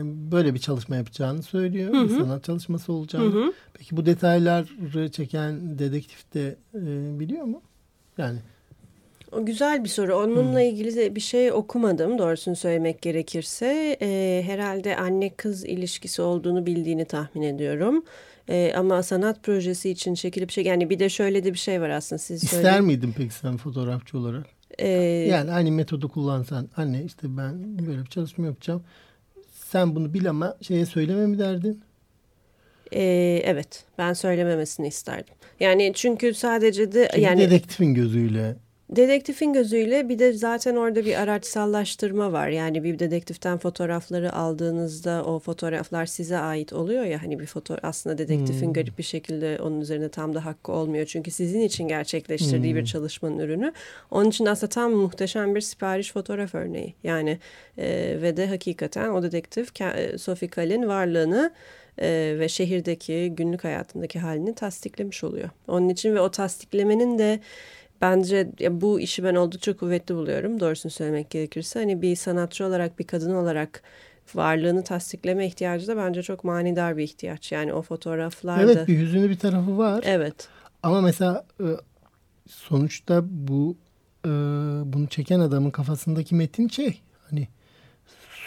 böyle bir çalışma yapacağını söylüyor. Hı hı. Bir sanat çalışması olacağını. Hı hı. Peki bu detayları çeken dedektif de e, biliyor mu? Yani o güzel bir soru. Onunla hmm. ilgili de bir şey okumadım doğrusunu söylemek gerekirse. E, herhalde anne kız ilişkisi olduğunu bildiğini tahmin ediyorum. E, ama sanat projesi için çekilip şey yani bir de şöyle de bir şey var aslında siz İster söyleyin. miydin peki sen fotoğrafçı olarak? Ee, yani aynı metodu kullansan anne işte ben böyle bir çalışma yapacağım. Sen bunu bil ama şeye söyleme mi derdin? Ee, evet ben söylememesini isterdim. Yani çünkü sadece de çünkü yani dedektifin gözüyle Dedektifin gözüyle bir de zaten orada bir araçsallaştırma var. Yani bir dedektiften fotoğrafları aldığınızda o fotoğraflar size ait oluyor ya hani bir foto aslında dedektifin hmm. garip bir şekilde onun üzerine tam da hakkı olmuyor. Çünkü sizin için gerçekleştirdiği hmm. bir çalışmanın ürünü. Onun için aslında tam muhteşem bir sipariş fotoğraf örneği. Yani e, ve de hakikaten o dedektif e, Sophie Kall'in varlığını e, ve şehirdeki günlük hayatındaki halini tasdiklemiş oluyor. Onun için ve o tasdiklemenin de bence ya bu işi ben oldukça kuvvetli buluyorum. Doğrusunu söylemek gerekirse hani bir sanatçı olarak bir kadın olarak varlığını tasdikleme ihtiyacı da bence çok manidar bir ihtiyaç. Yani o fotoğraflarda. Evet bir yüzünü bir tarafı var. Evet. Ama mesela e, sonuçta bu e, bunu çeken adamın kafasındaki metin şey hani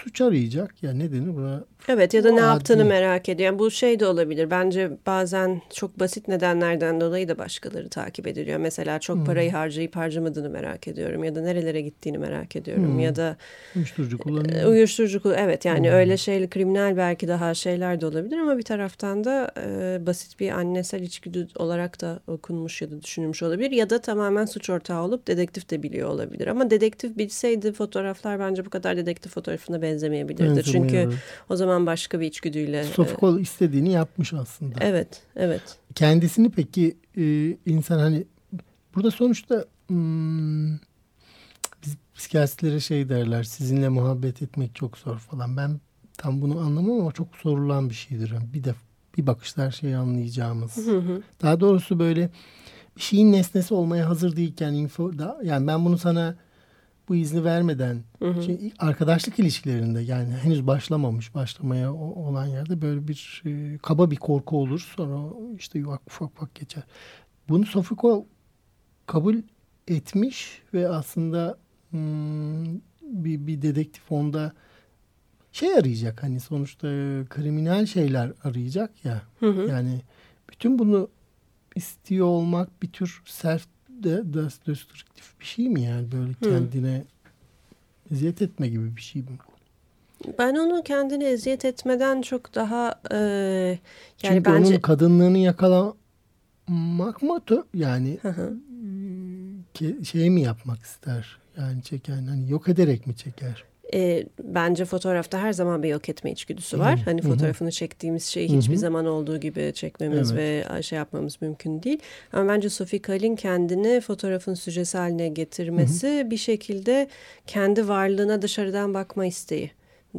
suç arayacak. Ya ne denir buna? Evet ya da ne yaptığını merak ediyor. Yani bu şey de olabilir. Bence bazen çok basit nedenlerden dolayı da başkaları takip ediliyor. Mesela çok hmm. parayı harcayıp harcamadığını merak ediyorum. Ya da nerelere gittiğini merak ediyorum. Hmm. Ya da uyuşturucu kullanıyor. E, uyuşturucu evet yani hmm. öyle şeyli kriminal belki daha şeyler de olabilir ama bir taraftan da e, basit bir annesel içgüdü olarak da okunmuş ya da düşünülmüş olabilir. Ya da tamamen suç ortağı olup dedektif de biliyor olabilir. Ama dedektif bilseydi fotoğraflar bence bu kadar dedektif fotoğrafına benzemeyebilirdi. Çünkü o zaman başka bir içgüdüyle. Sofokol e, istediğini yapmış aslında. Evet, evet. Kendisini peki e, insan hani burada sonuçta hmm, biz psikiyatrilere şey derler sizinle muhabbet etmek çok zor falan. Ben tam bunu anlamam ama çok sorulan bir şeydir. Bir de bir bakışta her şeyi anlayacağımız. Hı hı. Daha doğrusu böyle bir şeyin nesnesi olmaya hazır değilken info da yani ben bunu sana bu izni vermeden hı hı. Şey, arkadaşlık ilişkilerinde yani henüz başlamamış başlamaya olan yerde böyle bir e, kaba bir korku olur sonra işte ufak ufak ufak geçer. Bunu Sofiko kabul etmiş ve aslında hmm, bir, bir dedektif onda şey arayacak hani sonuçta kriminal şeyler arayacak ya. Hı hı. Yani bütün bunu istiyor olmak bir tür self destruktif bir şey mi yani böyle hı. kendine eziyet etme gibi bir şey mi bu? Ben onu kendini eziyet etmeden çok daha e, yani Çünkü bence... onun kadınlığını yakalamak mı yani hı hı. şey mi yapmak ister? Yani çeken hani yok ederek mi çeker? E, bence fotoğrafta her zaman bir yok etme içgüdüsü var. Hı -hı. Hani fotoğrafını çektiğimiz şeyi hiçbir Hı -hı. zaman olduğu gibi çekmemiz evet. ve şey yapmamız mümkün değil. Ama bence Sophie Kalin kendini fotoğrafın süjesi haline getirmesi Hı -hı. bir şekilde kendi varlığına dışarıdan bakma isteği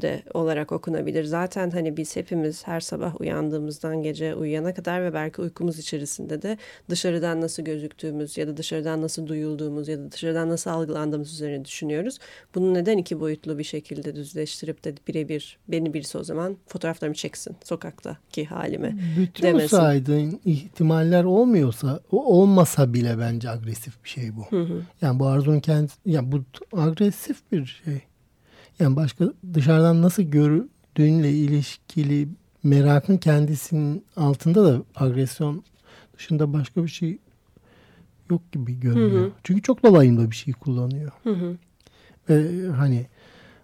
de olarak okunabilir. Zaten hani biz hepimiz her sabah uyandığımızdan gece uyuyana kadar ve belki uykumuz içerisinde de dışarıdan nasıl gözüktüğümüz ya da dışarıdan nasıl duyulduğumuz ya da dışarıdan nasıl algılandığımız üzerine düşünüyoruz. Bunu neden iki boyutlu bir şekilde düzleştirip de birebir beni birisi o zaman fotoğraflarımı çeksin sokaktaki halime Bütün demesin. saydığın ihtimaller olmuyorsa olmasa bile bence agresif bir şey bu. Hı hı. Yani bu arzunun kendisi yani bu agresif bir şey. Yani başka dışarıdan nasıl gördüğünle ilişkili merakın kendisinin altında da agresyon dışında başka bir şey yok gibi görünüyor. Hı hı. Çünkü çok dolayında bir şey kullanıyor. Hı hı. Ve hani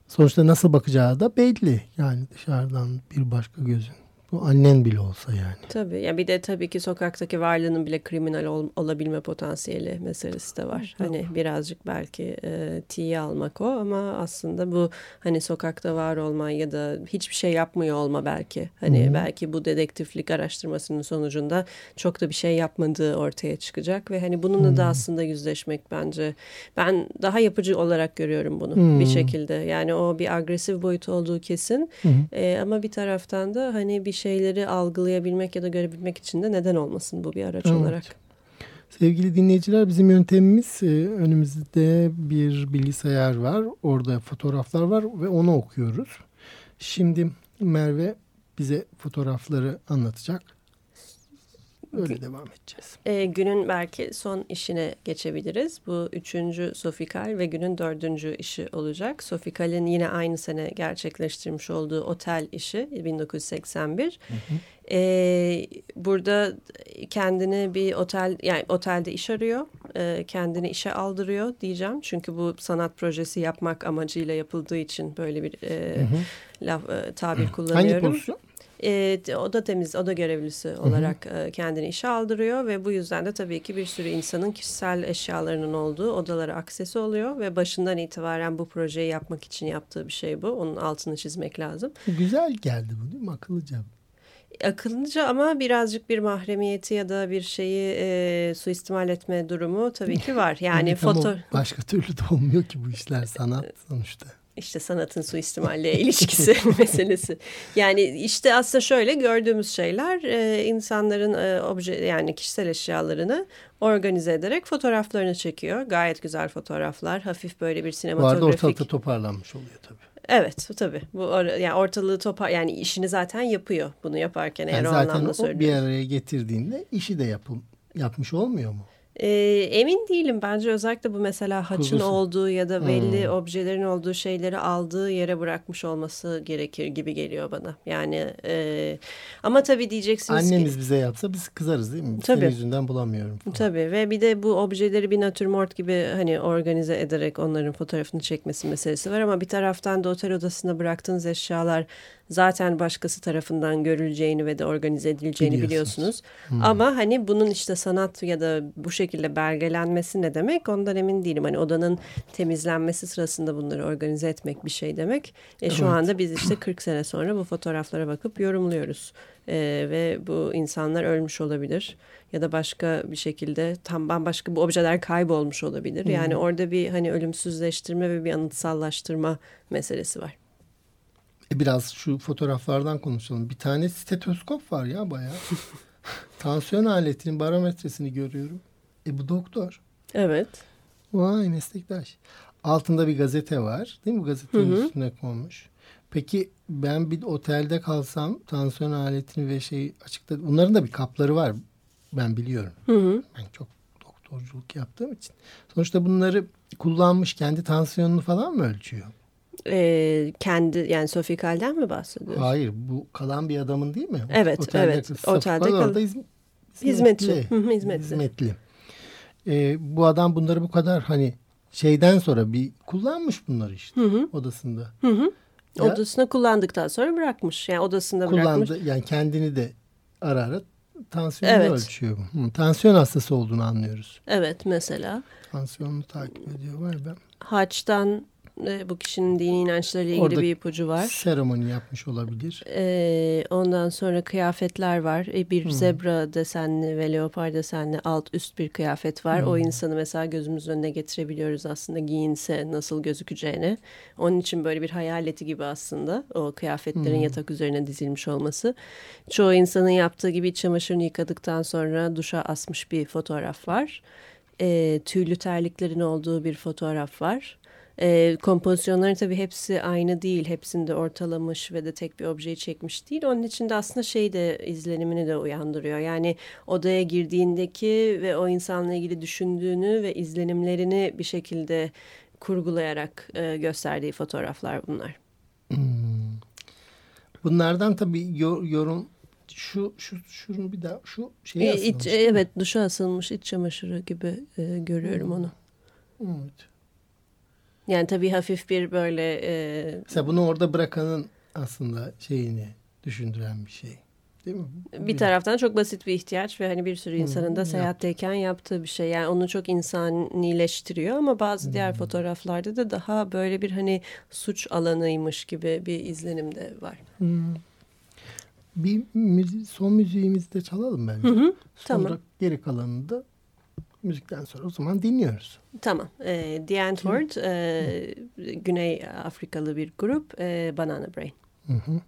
sonuçta nasıl bakacağı da belli. Yani dışarıdan bir başka gözün. Bu annen bile olsa yani. Tabii. Ya bir de tabii ki sokaktaki varlığının bile kriminal ol, olabilme potansiyeli meselesi de var. Tabii. Hani birazcık belki e, tiye almak o ama aslında bu hani sokakta var olma ya da hiçbir şey yapmıyor olma belki. Hani Hı. belki bu dedektiflik araştırmasının sonucunda çok da bir şey yapmadığı ortaya çıkacak ve hani bununla Hı. da aslında yüzleşmek bence ben daha yapıcı olarak görüyorum bunu Hı. bir şekilde. Yani o bir agresif boyut olduğu kesin. E, ama bir taraftan da hani bir şeyleri algılayabilmek ya da görebilmek için de neden olmasın bu bir araç evet. olarak. Sevgili dinleyiciler bizim yöntemimiz e, önümüzde bir bilgisayar var. Orada fotoğraflar var ve onu okuyoruz. Şimdi Merve bize fotoğrafları anlatacak. Öyle devam edeceğiz. E, günün belki son işine geçebiliriz. Bu üçüncü Sofikal ve günün dördüncü işi olacak. Sofikal'in yine aynı sene gerçekleştirmiş olduğu otel işi 1981. Hı hı. E, burada kendini bir otel yani otelde iş arıyor. E, kendini işe aldırıyor diyeceğim. Çünkü bu sanat projesi yapmak amacıyla yapıldığı için böyle bir e, hı hı. laf e, tabir kullanıyorum. Hangi pozisyon? E, oda temiz, oda görevlisi olarak. E, kendini işe aldırıyor ve bu yüzden de tabii ki bir sürü insanın kişisel eşyalarının olduğu odalara aksesi oluyor ve başından itibaren bu projeyi yapmak için yaptığı bir şey bu. Onun altını çizmek lazım. Güzel geldi bu değil mi? Akıllıca akıllıca ama birazcık bir mahremiyeti ya da bir şeyi e, suistimal etme durumu tabii ki var. Yani foto başka türlü de olmuyor ki bu işler sanat sonuçta işte sanatın suistimalle ilişkisi meselesi. Yani işte aslında şöyle gördüğümüz şeyler e, insanların e, obje yani kişisel eşyalarını organize ederek fotoğraflarını çekiyor. Gayet güzel fotoğraflar. Hafif böyle bir sinematografik. Bu arada ortalıkta toparlanmış oluyor tabii. Evet tabii. Bu yani ortalığı topar yani işini zaten yapıyor bunu yaparken eğer yani o anlamda söylüyorum. Zaten bir araya getirdiğinde işi de yapım, yapmış olmuyor mu? E, emin değilim. Bence özellikle bu mesela haçın Kurgusu. olduğu ya da belli hmm. objelerin olduğu şeyleri aldığı yere bırakmış olması gerekir gibi geliyor bana. Yani e, ama tabii diyeceksiniz Annemiz ki... bize yapsa biz kızarız değil mi? Tabii. Senin yüzünden bulamıyorum. Falan. Tabii ve bir de bu objeleri bir natürmort gibi hani organize ederek onların fotoğrafını çekmesi meselesi var. Ama bir taraftan da otel odasında bıraktığınız eşyalar zaten başkası tarafından görüleceğini ve de organize edileceğini biliyorsunuz. Hmm. Ama hani bunun işte sanat ya da bu şekilde belgelenmesi ne demek ondan emin değilim. Hani odanın temizlenmesi sırasında bunları organize etmek bir şey demek. E, şu evet. anda biz işte 40 sene sonra bu fotoğraflara bakıp yorumluyoruz. E, ve bu insanlar ölmüş olabilir ya da başka bir şekilde tam bambaşka bu objeler kaybolmuş olabilir. Yani orada bir hani ölümsüzleştirme ve bir anıtsallaştırma meselesi var. E biraz şu fotoğraflardan konuşalım. Bir tane stetoskop var ya bayağı. Tansiyon aletinin barometresini görüyorum. E bu doktor. Evet. Vay meslektaş. Altında bir gazete var. Değil mi? Bu gazetenin hı hı. üstüne konmuş. Peki ben bir otelde kalsam tansiyon aletini ve şey açıkta bunların da bir kapları var. Ben biliyorum. Hı hı. Ben çok doktorculuk yaptığım için. Sonuçta bunları kullanmış kendi tansiyonunu falan mı ölçüyor? E, kendi yani Sophie Kall'den mi bahsediyorsun? Hayır bu kalan bir adamın değil mi? Evet Otelde evet. Otelde kal- Hizmetçi. Hı hı, hizmetli. hizmetli. Ee, bu adam bunları bu kadar hani şeyden sonra bir kullanmış bunları işte odasında. Hı hı. Ya- Odasına kullandıktan sonra bırakmış. Yani odasında bırakmış. Kullandı yani kendini de ara ara tansiyonunu Evet. ölçüyor. Hı, tansiyon hastası olduğunu anlıyoruz. Evet mesela. Tansiyonunu takip ediyor var ben. Haç'tan e, bu kişinin dini inançlarıyla ilgili Orada bir ipucu var. Seremoni yapmış olabilir. Ee, ondan sonra kıyafetler var. Ee, bir zebra desenli ve leopar desenli alt üst bir kıyafet var. O insanı mesela gözümüzün önüne getirebiliyoruz aslında giyinse nasıl gözükeceğini. Onun için böyle bir hayaleti gibi aslında o kıyafetlerin yatak üzerine dizilmiş olması. Çoğu insanın yaptığı gibi iç çamaşırını yıkadıktan sonra duşa asmış bir fotoğraf var. Ee, tüylü terliklerin olduğu bir fotoğraf var. E, kompozisyonların tabii hepsi aynı değil. Hepsinde ortalamış ve de tek bir objeyi çekmiş değil. Onun için de aslında şey de izlenimini de uyandırıyor. Yani odaya girdiğindeki ve o insanla ilgili düşündüğünü ve izlenimlerini bir şekilde kurgulayarak e, gösterdiği fotoğraflar bunlar. Bunlardan tabii yo- yorum şu şu şunu bir daha şu şeye E, iç- asılmış. evet duşa asılmış iç çamaşırı gibi e, görüyorum onu. Evet. Yani tabii hafif bir böyle e, Mesela bunu orada bırakanın aslında şeyini düşündüren bir şey. Değil mi? bir taraftan çok basit bir ihtiyaç ve hani bir sürü insanın da seyahatteyken yaptığı bir şey. Yani onu çok insanileştiriyor ama bazı diğer fotoğraflarda da daha böyle bir hani suç alanıymış gibi bir izlenim de var. Bir müzi son müziğimizi de çalalım bence. hı, Sonra tamam. geri kalanını da müzikten sonra o zaman dinliyoruz. Tamam. E, The Antwoord, e, Güney Afrikalı bir grup, e, Banana Brain. Hı hı.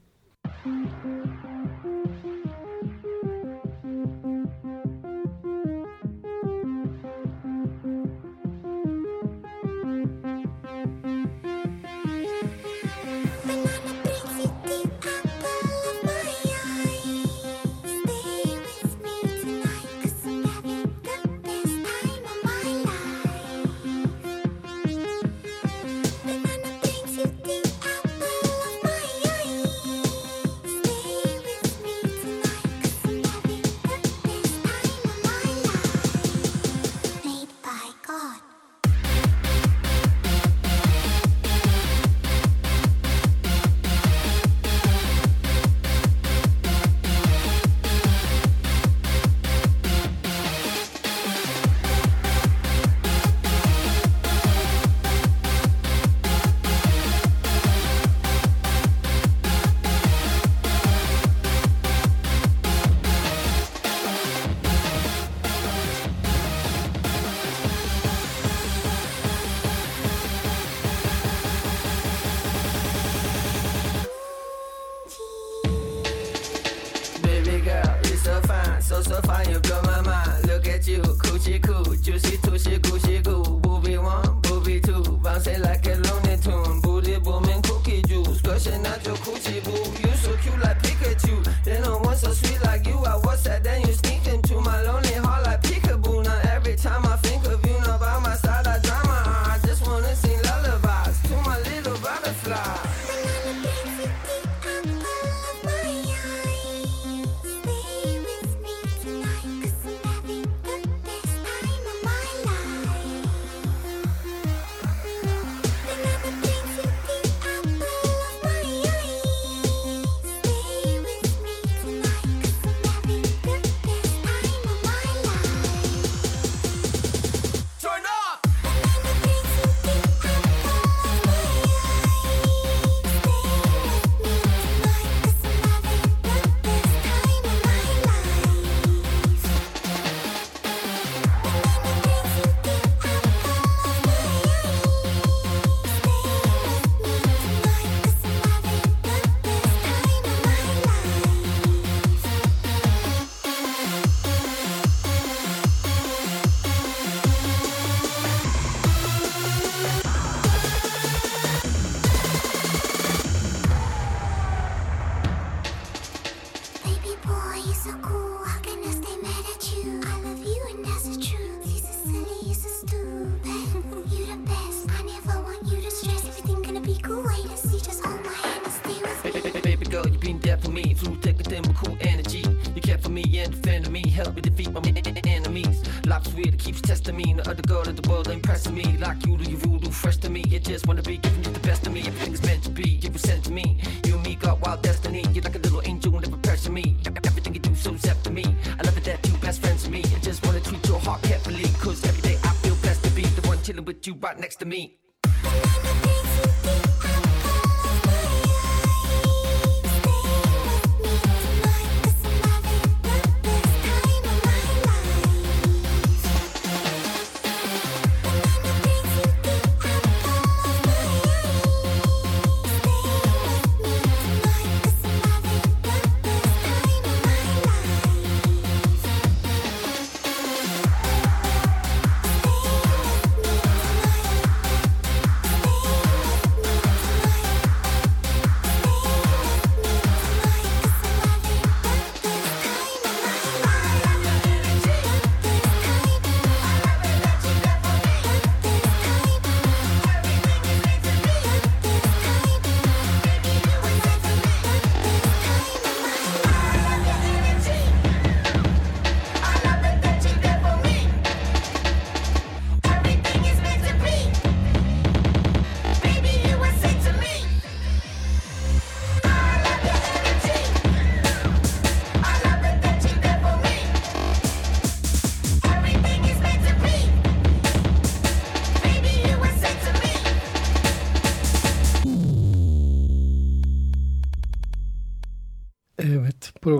Like you do. You voodoo fresh to me. You just wanna be giving you the best of me. Everything's meant to be. You were sent to me. You and me got wild destiny. You're like a little angel, never pressure me. Everything you do so zep to me. I love it that you best friends to me. I just wanna treat your heart carefully. Cause every day I feel blessed to be the one chilling with you right next to me.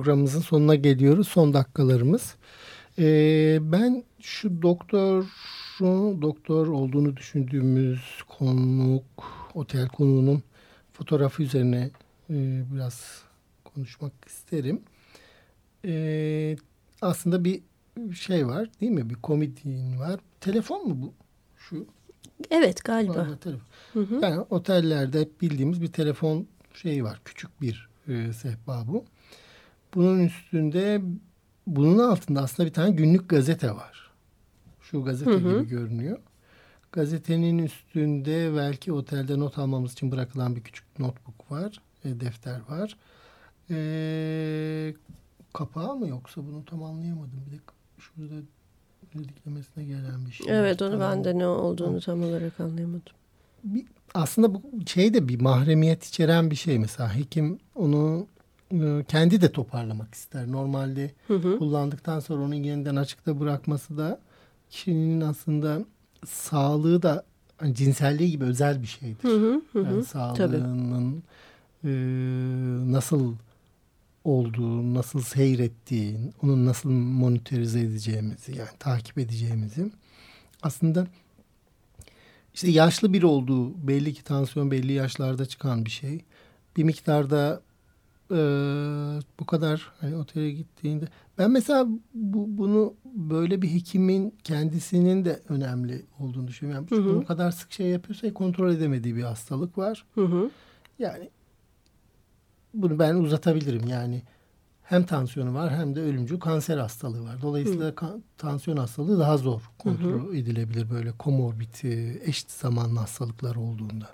Programımızın sonuna geliyoruz. Son dakikalarımız. Ee, ben şu doktor doktor olduğunu düşündüğümüz konuk, otel konuğunun fotoğrafı üzerine e, biraz konuşmak isterim. Ee, aslında bir şey var değil mi? Bir komedin var. Telefon mu bu? Şu. Evet galiba. Hı hı. Yani otellerde bildiğimiz bir telefon şeyi var. Küçük bir e, sehpa bu. Bunun üstünde bunun altında aslında bir tane günlük gazete var. Şu gazete hı hı. gibi görünüyor. Gazetenin üstünde belki otelde not almamız için bırakılan bir küçük notebook var. E, defter var. E, kapağı mı yoksa bunu tam anlayamadım. Bir de şurada diklemesine gelen bir şey. Evet onu tamam. ben de ne olduğunu tam olarak anlayamadım. Bir, aslında bu şey de bir mahremiyet içeren bir şey. Mesela hekim onu kendi de toparlamak ister. Normalde hı hı. kullandıktan sonra onu yeniden açıkta bırakması da kişinin aslında sağlığı da hani cinselliği gibi özel bir şeydir. Hı hı hı. Yani sağlığının e, nasıl olduğu, nasıl seyrettiği, onun nasıl monitörize edeceğimizi yani takip edeceğimizi aslında işte yaşlı bir olduğu belli ki tansiyon belli yaşlarda çıkan bir şey. Bir miktarda e, bu kadar hani otele gittiğinde ben mesela bu, bunu böyle bir hekimin kendisinin de önemli olduğunu düşünüyorum. Yani hı hı. bu kadar sık şey yapıyorsa kontrol edemediği bir hastalık var. Hı hı. Yani bunu ben uzatabilirim yani hem tansiyonu var hem de ölümcül kanser hastalığı var. Dolayısıyla kan, tansiyon hastalığı daha zor kontrol hı hı. edilebilir böyle komorbid eş zamanlı hastalıklar olduğunda.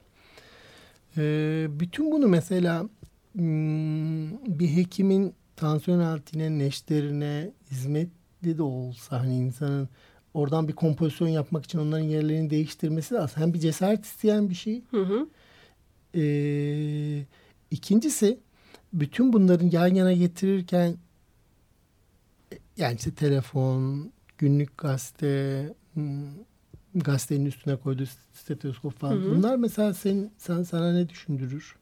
Ee, bütün bunu mesela bir hekimin tansiyon altine, neşterine hizmetli de olsa hani insanın oradan bir kompozisyon yapmak için onların yerlerini değiştirmesi de aslında hem bir cesaret isteyen bir şey. Hı hı. Ee, ikincisi bütün bunların yan yana getirirken yani işte telefon, günlük gazete, hmm, gazetenin üstüne koyduğu stetoskop falan. Hı hı. Bunlar mesela sen, sen sana ne düşündürür?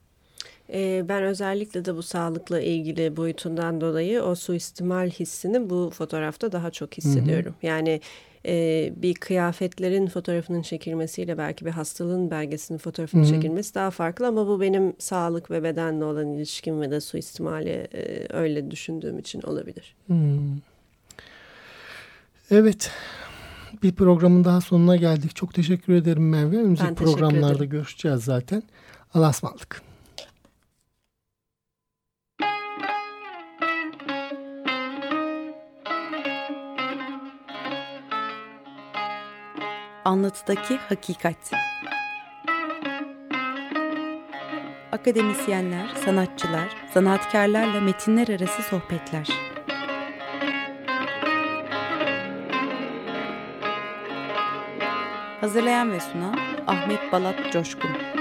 Ee, ben özellikle de bu sağlıkla ilgili boyutundan dolayı o suistimal hissini bu fotoğrafta daha çok hissediyorum. Hı hı. Yani e, bir kıyafetlerin fotoğrafının çekilmesiyle belki bir hastalığın belgesinin fotoğrafının çekilmesi daha farklı ama bu benim sağlık ve bedenle olan ilişkim ve de suistimali e, öyle düşündüğüm için olabilir. Hı. Evet. Bir programın daha sonuna geldik. Çok teşekkür ederim Merve. Önümüzdeki programlarda görüşeceğiz zaten. Allah'a ısmarladık. Anlatıdaki Hakikat akademisyenler, sanatçılar, sanatkarlarla metinler arası sohbetler. Hazırlayan ve sunan Ahmet Balat Coşkun.